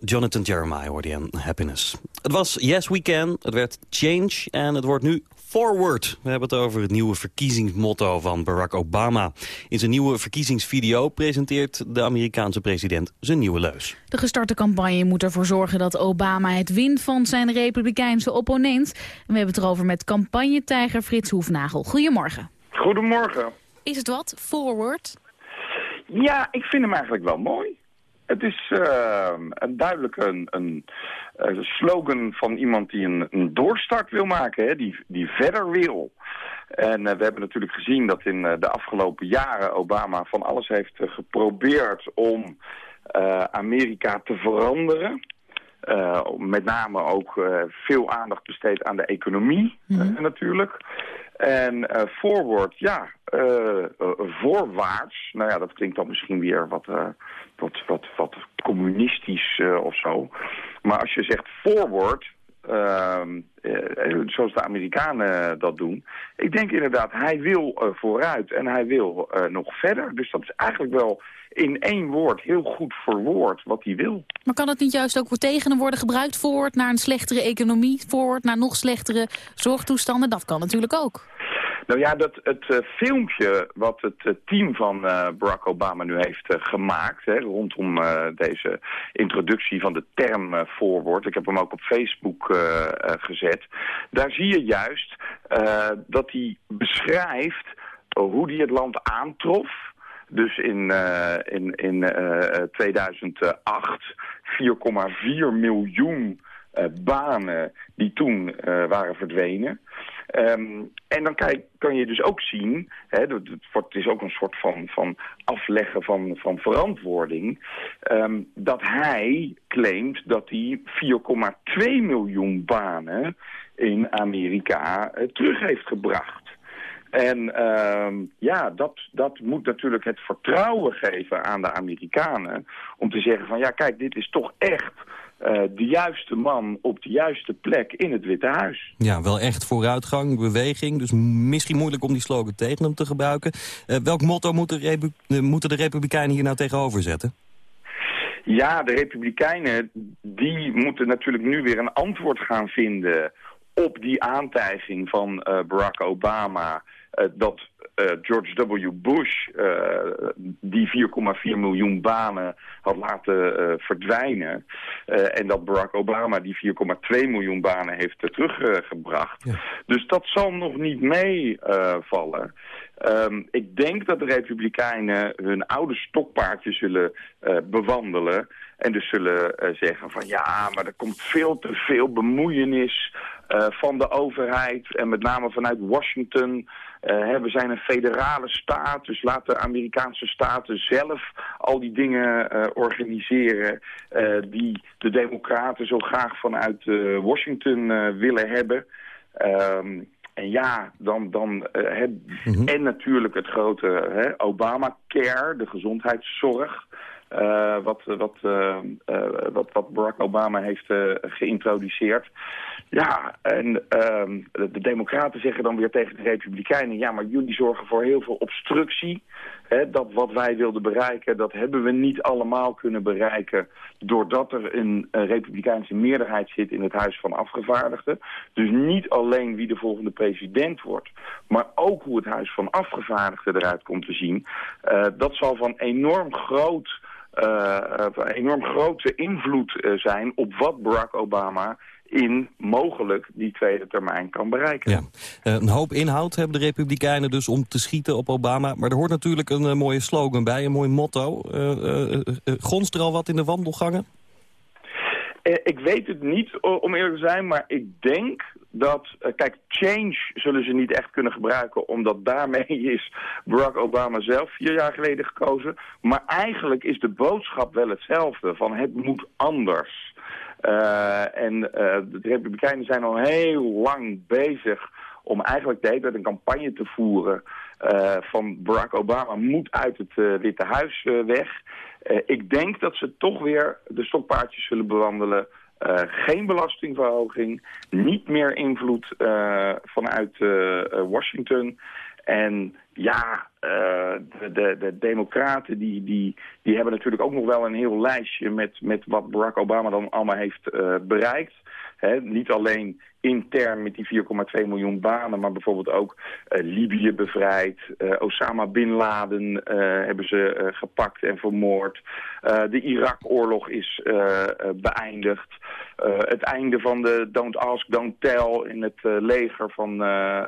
Jonathan Jeremiah hoorde Happiness. Het was Yes We Can, het werd Change en het wordt nu Forward. We hebben het over het nieuwe verkiezingsmotto van Barack Obama. In zijn nieuwe verkiezingsvideo presenteert de Amerikaanse president zijn nieuwe leus. De gestarte campagne moet ervoor zorgen dat Obama het wint van zijn republikeinse opponent. En we hebben het erover met campagnetijger Frits Hoefnagel. Goedemorgen. Goedemorgen. Is het wat, Forward? Ja, ik vind hem eigenlijk wel mooi. Het is uh, een duidelijk een, een, slogan van iemand die een, een doorstart wil maken, hè, die, die verder wil. En uh, we hebben natuurlijk gezien dat in uh, de afgelopen jaren Obama van alles heeft geprobeerd om Amerika te veranderen. met name ook veel aandacht besteed aan de economie mm -hmm. natuurlijk. En uh, forward, ja, uh, voorwaarts. Nou ja, dat klinkt dan misschien weer wat, wat, wat, wat communistisch of zo. Maar als je zegt ehm, zoals de Amerikanen dat doen. Ik denk inderdaad, hij wil vooruit en hij wil nog verder. Dus dat is eigenlijk wel in één woord heel goed verwoord wat hij wil. Maar kan het niet juist ook voor tegen worden gebruikt? Forward naar een slechtere economie, forward naar nog slechtere zorgtoestanden? Dat kan natuurlijk ook. Nou ja, dat, het uh, filmpje wat het uh, team van uh, Barack Obama nu heeft gemaakt... Hè, rondom deze introductie van de term voorwoord... ik heb hem ook op Facebook gezet... daar zie je juist dat hij beschrijft hoe hij het land aantrof... dus in, in, in 2008 4,4 miljoen banen die toen waren verdwenen. Ehm, en dan kan je, dus ook zien, hè, het, is ook een soort van, van afleggen van, van verantwoording, um, dat hij claimt dat hij 4,2 miljoen banen in Amerika uh, terug heeft gebracht. En um, ja, dat, dat moet natuurlijk het vertrouwen geven aan de Amerikanen om te zeggen van ja, kijk, dit is toch echt uh, de juiste man op de juiste plek in het Witte Huis. Ja, wel echt vooruitgang, beweging. Dus misschien moeilijk om die slogan tegen hem te gebruiken. Uh, welk motto moeten de, uh, moeten de Republikeinen hier nou tegenover zetten? Ja, de Republikeinen die moeten natuurlijk nu weer een antwoord gaan vinden op die aantijging van Barack Obama... dat uh, George W. Bush uh, die 4,4 miljoen banen had laten uh, verdwijnen. en dat Barack Obama die 4,2 miljoen banen heeft teruggebracht. Ja. Dus dat zal nog niet meevallen. Um, ik denk dat de Republikeinen hun oude stokpaardje zullen bewandelen. En dus zullen zeggen van ja, maar er komt veel te veel bemoeienis van de overheid. En met name vanuit Washington... Uh, we zijn een federale staat, dus laat de Amerikaanse staten zelf al die dingen uh, organiseren uh, die de democraten zo graag vanuit Washington willen hebben. Um, en ja, dan, dan het, mm -hmm. en natuurlijk het grote Obamacare, de gezondheidszorg. Uh, wat, wat, uh, uh, wat, wat Barack Obama heeft geïntroduceerd. Ja, en ehm, de democraten zeggen dan weer tegen de republikeinen... ja, maar jullie zorgen voor heel veel obstructie. Hè, dat wat wij wilden bereiken, dat hebben we niet allemaal kunnen bereiken... doordat er een, republikeinse meerderheid zit in het Huis van Afgevaardigden. Dus niet alleen wie de volgende president wordt... maar ook hoe het Huis van Afgevaardigden eruit komt te zien. dat zal van enorm groot enorm grote invloed uh, zijn op wat Barack Obama in mogelijk die tweede termijn kan bereiken. Ja. Uh, een hoop inhoud hebben de Republikeinen dus om te schieten op Obama. Maar er hoort natuurlijk een mooie slogan bij, een mooi motto. gonst er al wat in de wandelgangen? ik weet het niet, om eerlijk te zijn, maar ik denk dat, uh, kijk, change zullen ze niet echt kunnen gebruiken, omdat daarmee is Barack Obama zelf vier jaar geleden gekozen. Maar eigenlijk is de boodschap wel hetzelfde, van het moet anders. Uh, en uh, de Republikeinen zijn al heel lang bezig om eigenlijk de hele tijd een campagne te voeren van Barack Obama moet uit het Witte Huis weg. ik denk dat ze toch weer de stokpaardjes zullen bewandelen uh, geen belastingverhoging, niet meer invloed uh, vanuit uh, Washington. En ja, de, de, de, democraten die, die, die hebben natuurlijk ook nog wel een heel lijstje met, met wat Barack Obama dan allemaal heeft bereikt. Niet alleen intern met die 4,2 miljoen banen, maar bijvoorbeeld ook uh, Libië bevrijd. Uh, Osama Bin Laden uh, hebben ze gepakt en vermoord. de Irak-oorlog is beëindigd. het einde van de Don't Ask, Don't Tell in het leger van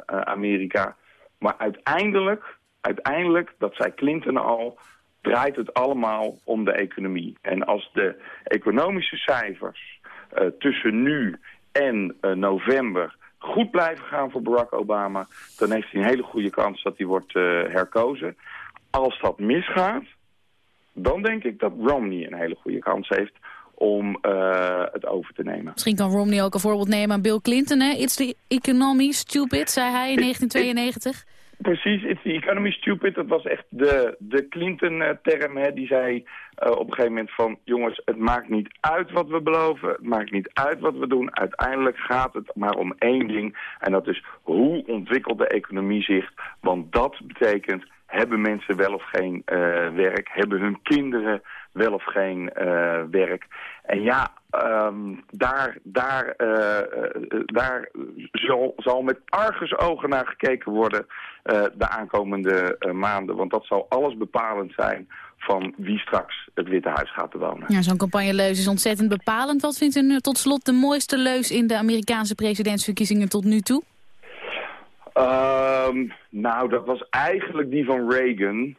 Amerika. Maar uiteindelijk, uiteindelijk, dat zei Clinton al, draait het allemaal om de economie. En als de economische cijfers tussen nu en uh, november goed blijven gaan voor Barack Obama... dan heeft hij een hele goede kans dat hij wordt uh, herkozen. Als dat misgaat, dan denk ik dat Romney een hele goede kans heeft om uh, het over te nemen. Misschien kan Romney ook een voorbeeld nemen aan Bill Clinton. Hè? It's the economy stupid, zei hij in 1992. Precies, it's the economy stupid. Dat was echt de, de Clinton-term. Die zei uh, op een gegeven moment van... jongens, het maakt niet uit wat we beloven. Het maakt niet uit wat we doen. Uiteindelijk gaat het maar om één ding. En dat is hoe ontwikkelt de economie zich. Want dat betekent hebben mensen wel of geen uh, werk? Hebben hun kinderen wel of geen uh, werk? En ja, um, daar, daar, uh, daar zal, zal met argusogen naar gekeken worden de aankomende maanden. Want dat zal alles bepalend zijn van wie straks het Witte Huis gaat bewonen. Ja, Zo'n campagneleus is ontzettend bepalend. Wat vindt u nu tot slot de mooiste leus in de Amerikaanse presidentsverkiezingen tot nu toe? Ehm, nou, dat was eigenlijk die van Reagan.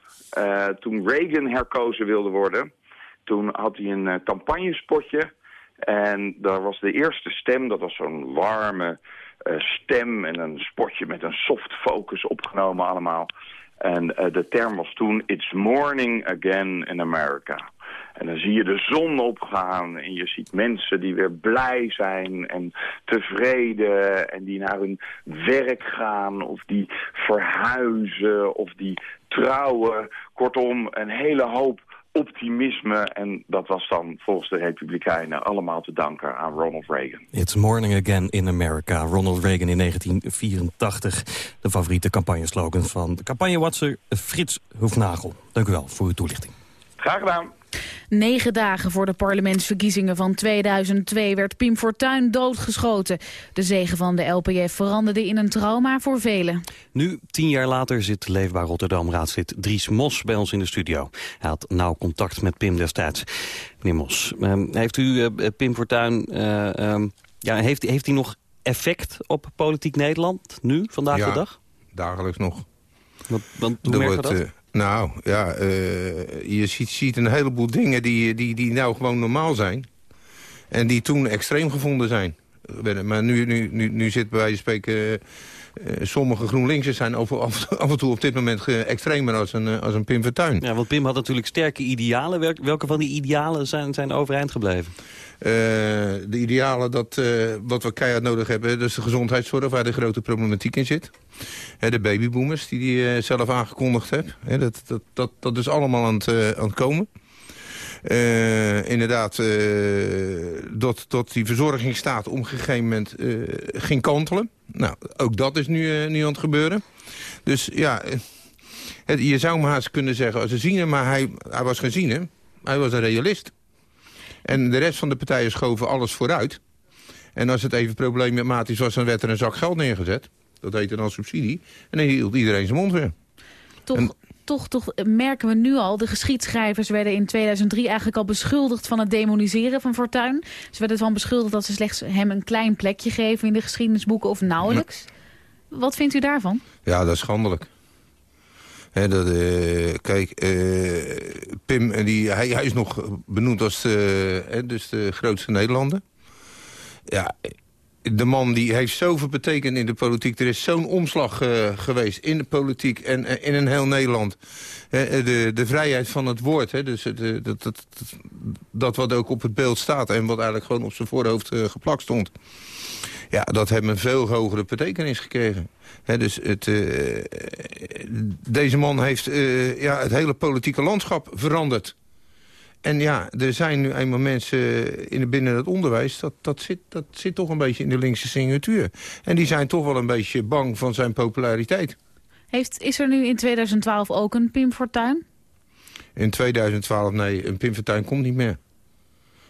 Toen Reagan herkozen wilde worden, toen had hij een campagnespotje. En daar was de eerste stem, dat was zo'n warme uh, stem en een spotje met een soft focus opgenomen allemaal. En de term was toen, it's morning again in America. En dan zie je de zon opgaan en je ziet mensen die weer blij zijn en tevreden en die naar hun werk gaan of die verhuizen of die trouwen. Kortom, een hele hoop optimisme. En dat was dan volgens de Republikeinen allemaal te danken aan Ronald Reagan. It's morning again in America. Ronald Reagan in 1984. De favoriete campagneslogan van de campagnewatser Frits Hoefnagel. Dank u wel voor uw toelichting. Graag gedaan. Negen dagen voor de parlementsverkiezingen van 2002 werd Pim Fortuyn doodgeschoten. De zegen van de LPF veranderde in een trauma voor velen. Nu, tien jaar later, zit leefbaar Rotterdam-raadslid Dries Mos bij ons in de studio. Hij had nauw contact met Pim destijds. Meneer Mos, uh, heeft u uh, Pim Fortuyn... Uh, um, ja, heeft, heeft hij nog effect op politiek Nederland nu, vandaag ja, de dag? dagelijks nog. Want, want hoe merk je dat? Nou, ja, uh, je ziet, ziet, een heleboel dingen die, die, die nou gewoon normaal zijn. En die toen extreem gevonden zijn. Maar nu, nu, nu, nu zit bij wijze spreken... Uh, sommige GroenLinksers zijn af, af, en toe op dit moment extremer als een, als een Pim Fortuyn. Ja, want Pim had natuurlijk sterke idealen. Welke van die idealen zijn, zijn overeind gebleven? Uh, de idealen dat uh, wat we keihard nodig hebben, dus de gezondheidszorg waar de grote problematiek in zit. De babyboomers die hij uh, zelf aangekondigd heeft. He, dat, dat, dat, dat is allemaal aan het, aan komen. inderdaad, dat, dat die verzorgingsstaat op een gegeven moment ging kantelen. Nou, ook dat is nu, nu aan het gebeuren. Dus ja, je zou maar haast kunnen zeggen als een ziener, maar hij, hij was geen ziener. Hij was een realist. En de rest van de partijen schoven alles vooruit. En als het even problematisch was, dan werd er een zak geld neergezet. Dat heette dan subsidie. En dan hield iedereen zijn mond weer. Toch, en... toch, toch merken we nu al, de geschiedschrijvers werden in 2003 eigenlijk al beschuldigd van het demoniseren van Fortuyn. Ze werden ervan beschuldigd dat ze slechts hem een klein plekje geven in de geschiedenisboeken of nauwelijks. Ja. Wat vindt u daarvan? Ja, dat is schandelijk. Dat, uh, kijk, uh, Pim, die, hij, is nog benoemd als de, dus de grootste Nederlander. Ja, de man die heeft zoveel betekend in de politiek. Er is zo'n omslag geweest in de politiek en in een heel Nederland. de, de vrijheid van het woord, hè, dus dat, dat, dat wat ook op het beeld staat... en wat eigenlijk gewoon op zijn voorhoofd geplakt stond. Ja, dat heeft een veel hogere betekenis gekregen. He, dus het, uh, deze man heeft uh, ja, het hele politieke landschap veranderd. En ja, er zijn nu eenmaal mensen in, binnen het onderwijs... Dat, dat, zit, dat zit toch een beetje in de linkse signatuur. En die zijn toch wel een beetje bang van zijn populariteit. Heeft, is er nu in 2012 ook een Pim Fortuyn? In 2012, nee, een Pim Fortuyn komt niet meer.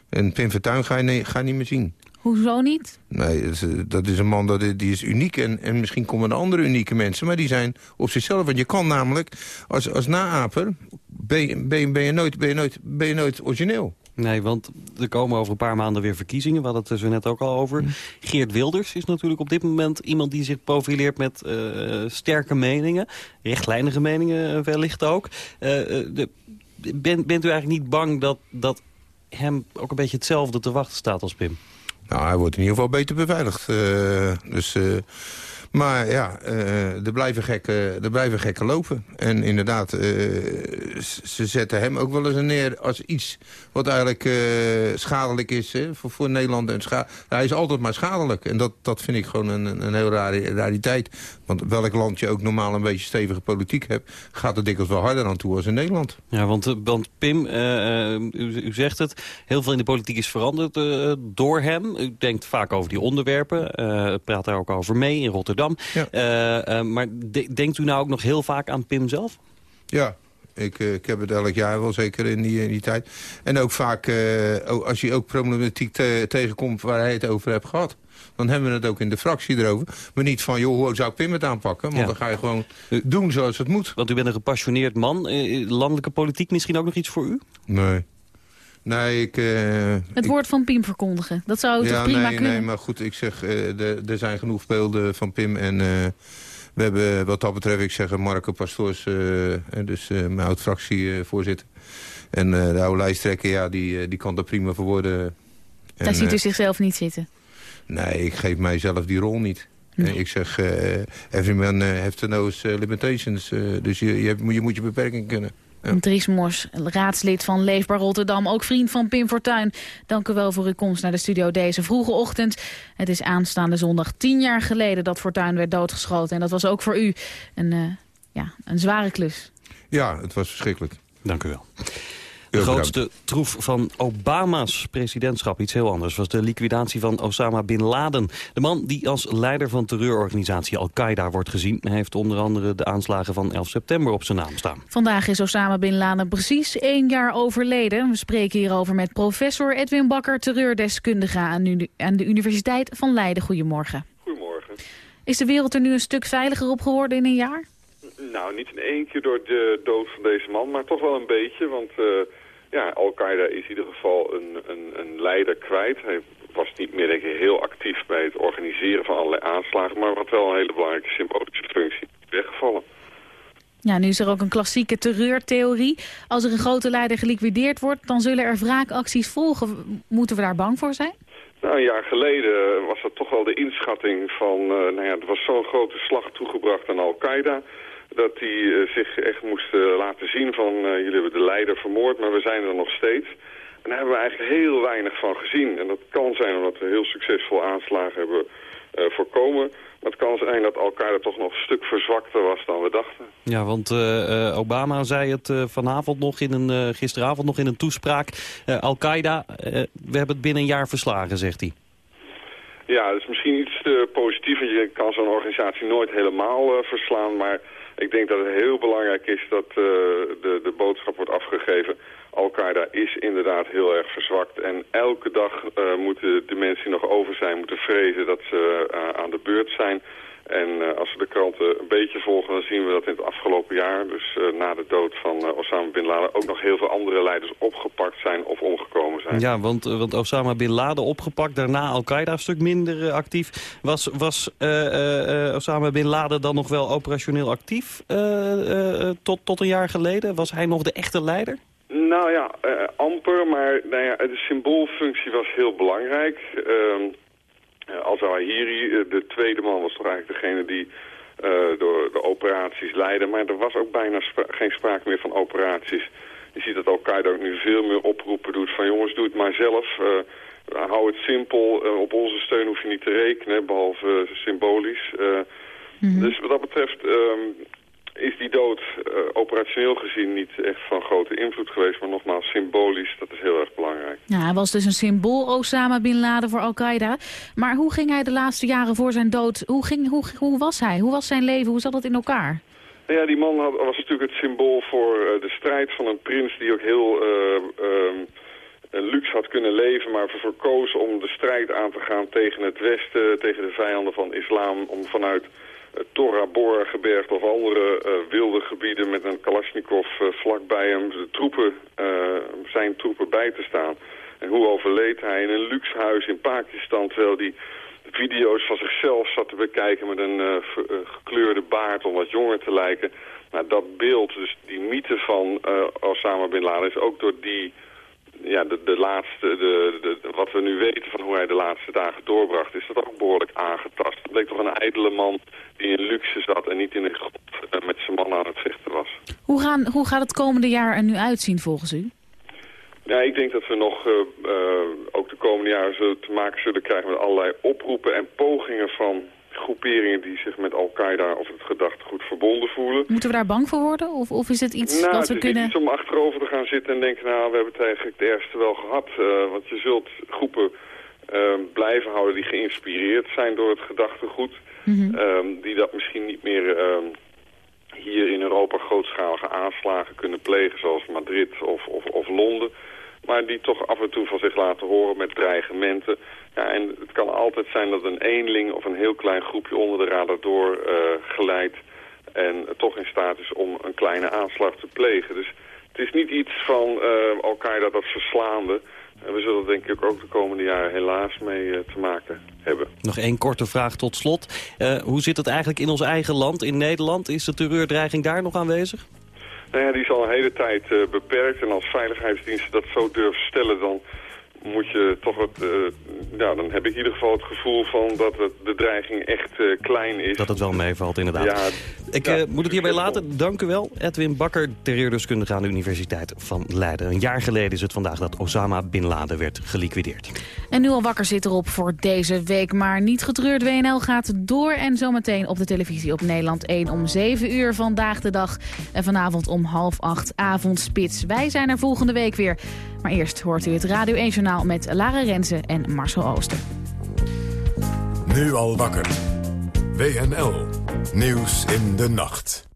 Een Pim Fortuyn ga je, nee, ga je niet meer zien. Hoezo niet? Nee, dat is, dat is een man dat, die is uniek. En, en misschien komen er andere unieke mensen. Maar die zijn op zichzelf. Want je kan namelijk, als, als naaper, ben je, ben, ben, je nooit, ben, je nooit, ben je nooit origineel. Nee, want er komen over een paar maanden weer verkiezingen. We hadden het er zo net ook al over. Geert Wilders is natuurlijk op dit moment iemand die zich profileert met uh, sterke meningen. Rechtlijnige meningen wellicht ook. Uh, de, ben, bent u eigenlijk niet bang dat, dat hem ook een beetje hetzelfde te wachten staat als Pim? Nou, hij wordt in ieder geval beter beveiligd. Uh, dus, uh, maar ja, uh, er, blijven gekken, er blijven gekken lopen. En inderdaad, ze zetten hem ook wel eens neer als iets wat eigenlijk schadelijk is voor, voor Nederland. En hij is altijd maar schadelijk. En dat, dat vind ik gewoon een, een heel rare rariteit. Want welk land je ook normaal een beetje stevige politiek hebt... gaat er dikwijls wel harder aan toe als in Nederland. Ja, want, want Pim, u, u, zegt het, heel veel in de politiek is veranderd door hem. U denkt vaak over die onderwerpen, uh, praat daar ook over mee in Rotterdam. Ja. Maar de, denkt u nou ook nog heel vaak aan Pim zelf? Ja, ik, ik heb het elk jaar wel, zeker in die, in die tijd. En ook vaak, als je ook problematiek te, tegenkomt waar hij het over hebt gehad dan hebben we het ook in de fractie erover. Maar niet van, joh, hoe zou ik Pim het aanpakken? Want ja. dan ga je gewoon doen zoals het moet. Want u bent een gepassioneerd man. landelijke politiek misschien ook nog iets voor u? Nee. Nee, ik... Uh, het woord van Pim verkondigen. Dat zou ja, toch prima nee, kunnen? Nee, maar goed, ik zeg, uh, er zijn genoeg beelden van Pim. En uh, We hebben wat dat betreft, ik zeg Marco Pastoors, dus mijn oud-fractievoorzitter. En de oude lijsttrekker, ja, die, die kan er prima voor worden. Daar ziet u zichzelf niet zitten? Nee, ik geef mijzelf die rol niet. Ik zeg, every man heeft those limitations. dus je, je, je moet je beperking kunnen. Ja. Dries Mors, raadslid van Leefbaar Rotterdam, ook vriend van Pim Fortuyn. Dank u wel voor uw komst naar de studio deze vroege ochtend. Het is aanstaande zondag tien jaar geleden dat Fortuyn werd doodgeschoten. En dat was ook voor u een, uh, ja, een zware klus. Ja, het was verschrikkelijk. Dank u wel. De grootste troef van Obama's presidentschap, iets heel anders, was de liquidatie van Osama Bin Laden. De man die als leider van terreurorganisatie Al-Qaeda wordt gezien... heeft onder andere de aanslagen van 11 september op zijn naam staan. Vandaag is Osama Bin Laden precies één jaar overleden. We spreken hierover met professor Edwin Bakker, terreurdeskundige aan, aan de Universiteit van Leiden. Goedemorgen. Goedemorgen. Is de wereld er nu een stuk veiliger op geworden in een jaar? Nou, niet in één keer door de dood van deze man, maar toch wel een beetje. Want uh, ja, Al-Qaeda is in ieder geval een, een, een leider kwijt. Hij was niet meer denk ik, heel actief bij het organiseren van allerlei aanslagen... maar wat wel een hele belangrijke symbolische functie weggevallen. Ja, nu is er ook een klassieke terreurtheorie. Als er een grote leider geliquideerd wordt, dan zullen er wraakacties volgen. Moeten we daar bang voor zijn? Nou, een jaar geleden was dat toch wel de inschatting van... Uh, nou ja, er was zo'n grote slag toegebracht aan Al-Qaeda dat die uh, zich echt moesten laten zien van uh, jullie hebben de leider vermoord, maar we zijn er nog steeds. En daar hebben we eigenlijk heel weinig van gezien. En dat kan zijn omdat we heel succesvol aanslagen hebben voorkomen. Maar het kan zijn dat Al-Qaeda toch nog een stuk verzwakter was dan we dachten. Ja, want Obama zei het vanavond nog in een, gisteravond nog in een toespraak. Al-Qaeda, we hebben het binnen een jaar verslagen, zegt hij. Ja, dat is misschien iets te positief. Je kan zo'n organisatie nooit helemaal verslaan, maar ik denk dat het heel belangrijk is dat uh, de, de boodschap wordt afgegeven. Al-Qaeda is inderdaad heel erg verzwakt. En elke dag uh, moeten de mensen die nog over zijn moeten vrezen dat ze uh, aan de beurt zijn. En als we de kranten een beetje volgen, dan zien we dat in het afgelopen jaar, dus na de dood van Osama Bin Laden, ook nog heel veel andere leiders opgepakt zijn of omgekomen zijn. Ja, want, want Osama Bin Laden opgepakt, daarna Al-Qaeda een stuk minder actief. Was, was Osama Bin Laden dan nog wel operationeel actief tot, tot een jaar geleden? Was hij nog de echte leider? Nou ja, amper, maar nou ja, de symboolfunctie was heel belangrijk. Ehm, uh, Al-Zawahiri, uh, de tweede man, was toch eigenlijk degene die uh, door de operaties leidde. Maar er was ook bijna spra geen sprake meer van operaties. Je ziet dat Al-Qaeda ook nu veel meer oproepen doet van jongens, doe het maar zelf. hou het simpel, op onze steun hoef je niet te rekenen, behalve symbolisch. Mm -hmm. Dus wat dat betreft um, is die dood operationeel gezien niet echt van grote invloed geweest. Maar nogmaals, symbolisch, dat is heel erg belangrijk. Ja, hij was dus een symbool, Osama Bin Laden, voor Al-Qaeda. Maar hoe ging hij de laatste jaren voor zijn dood? Hoe, ging, hoe, hoe was hij? Hoe was zijn leven? Hoe zat dat in elkaar? Nou ja, die man had, was natuurlijk het symbool voor uh, de strijd van een prins die ook heel... Uh, luxe had kunnen leven, maar voor koos om de strijd aan te gaan tegen het Westen, tegen de vijanden van islam, om vanuit Tora Bora gebergte of andere wilde gebieden met een Kalashnikov uh, vlakbij hem de troepen, zijn troepen bij te staan. En hoe overleed hij in een luxe huis in Pakistan terwijl hij video's van zichzelf zat te bekijken met een gekleurde baard om wat jonger te lijken. Nou, dat beeld, dus die mythe van Osama Bin Laden is ook door die ja, de, de laatste, de, de, wat we nu weten van hoe hij de laatste dagen doorbracht, is dat ook behoorlijk aangetast. Het bleek toch een ijdele man die in luxe zat en niet in een grot uh, met zijn man aan het vechten was. Hoe, gaan, hoe gaat het komende jaar er nu uitzien volgens u? Ja, ik denk dat we nog uh, uh, ook de komende jaren te maken zullen krijgen met allerlei oproepen en pogingen van groeperingen die zich met Al-Qaeda of het gedachtegoed verbonden voelen. Moeten we daar bang voor worden? Of, of is het iets nou, wat we het is kunnen... iets om achterover te gaan zitten en denken, nou, we hebben het eigenlijk het ergste wel gehad. Uh, want je zult groepen blijven houden die geïnspireerd zijn door het gedachtegoed. Mm -hmm. um, die dat misschien niet meer um, hier in Europa grootschalige aanslagen kunnen plegen, zoals Madrid of, of, of Londen. Maar die toch af en toe van zich laten horen met dreigementen. Ja, en het kan altijd zijn dat een eenling of een heel klein groepje onder de radar door en toch in staat is om een kleine aanslag te plegen. Dus het is niet iets van uh, Al-Qaeda dat verslaande. En we zullen denk ik ook de komende jaren helaas mee te maken hebben. Nog één korte vraag tot slot. hoe zit het eigenlijk in ons eigen land, in Nederland? Is de terreurdreiging daar nog aanwezig? Nou ja, die is al een hele tijd beperkt. En als veiligheidsdiensten dat zo durven stellen... dan moet je toch het, uh, ja, dan heb ik in ieder geval het gevoel van dat het, de dreiging echt uh, klein is. Dat het wel meevalt, inderdaad. Ja, ik ja, uh, moet het hierbij laten. Dank u wel, Edwin Bakker, terreurdeskundige aan de Universiteit van Leiden. Een jaar geleden is het vandaag dat Osama Bin Laden werd geliquideerd. En nu al wakker zit erop voor deze week, maar niet getreurd. WNL gaat door en zometeen op de televisie op Nederland 1 om 7 uur vandaag de dag. En vanavond om half 8 avondspits. Wij zijn er volgende week weer. Maar eerst hoort u het Radio 1 Journaal met Lara Rensen en Marcel Ooster. Nu al wakker. WNL. Nieuws in de nacht.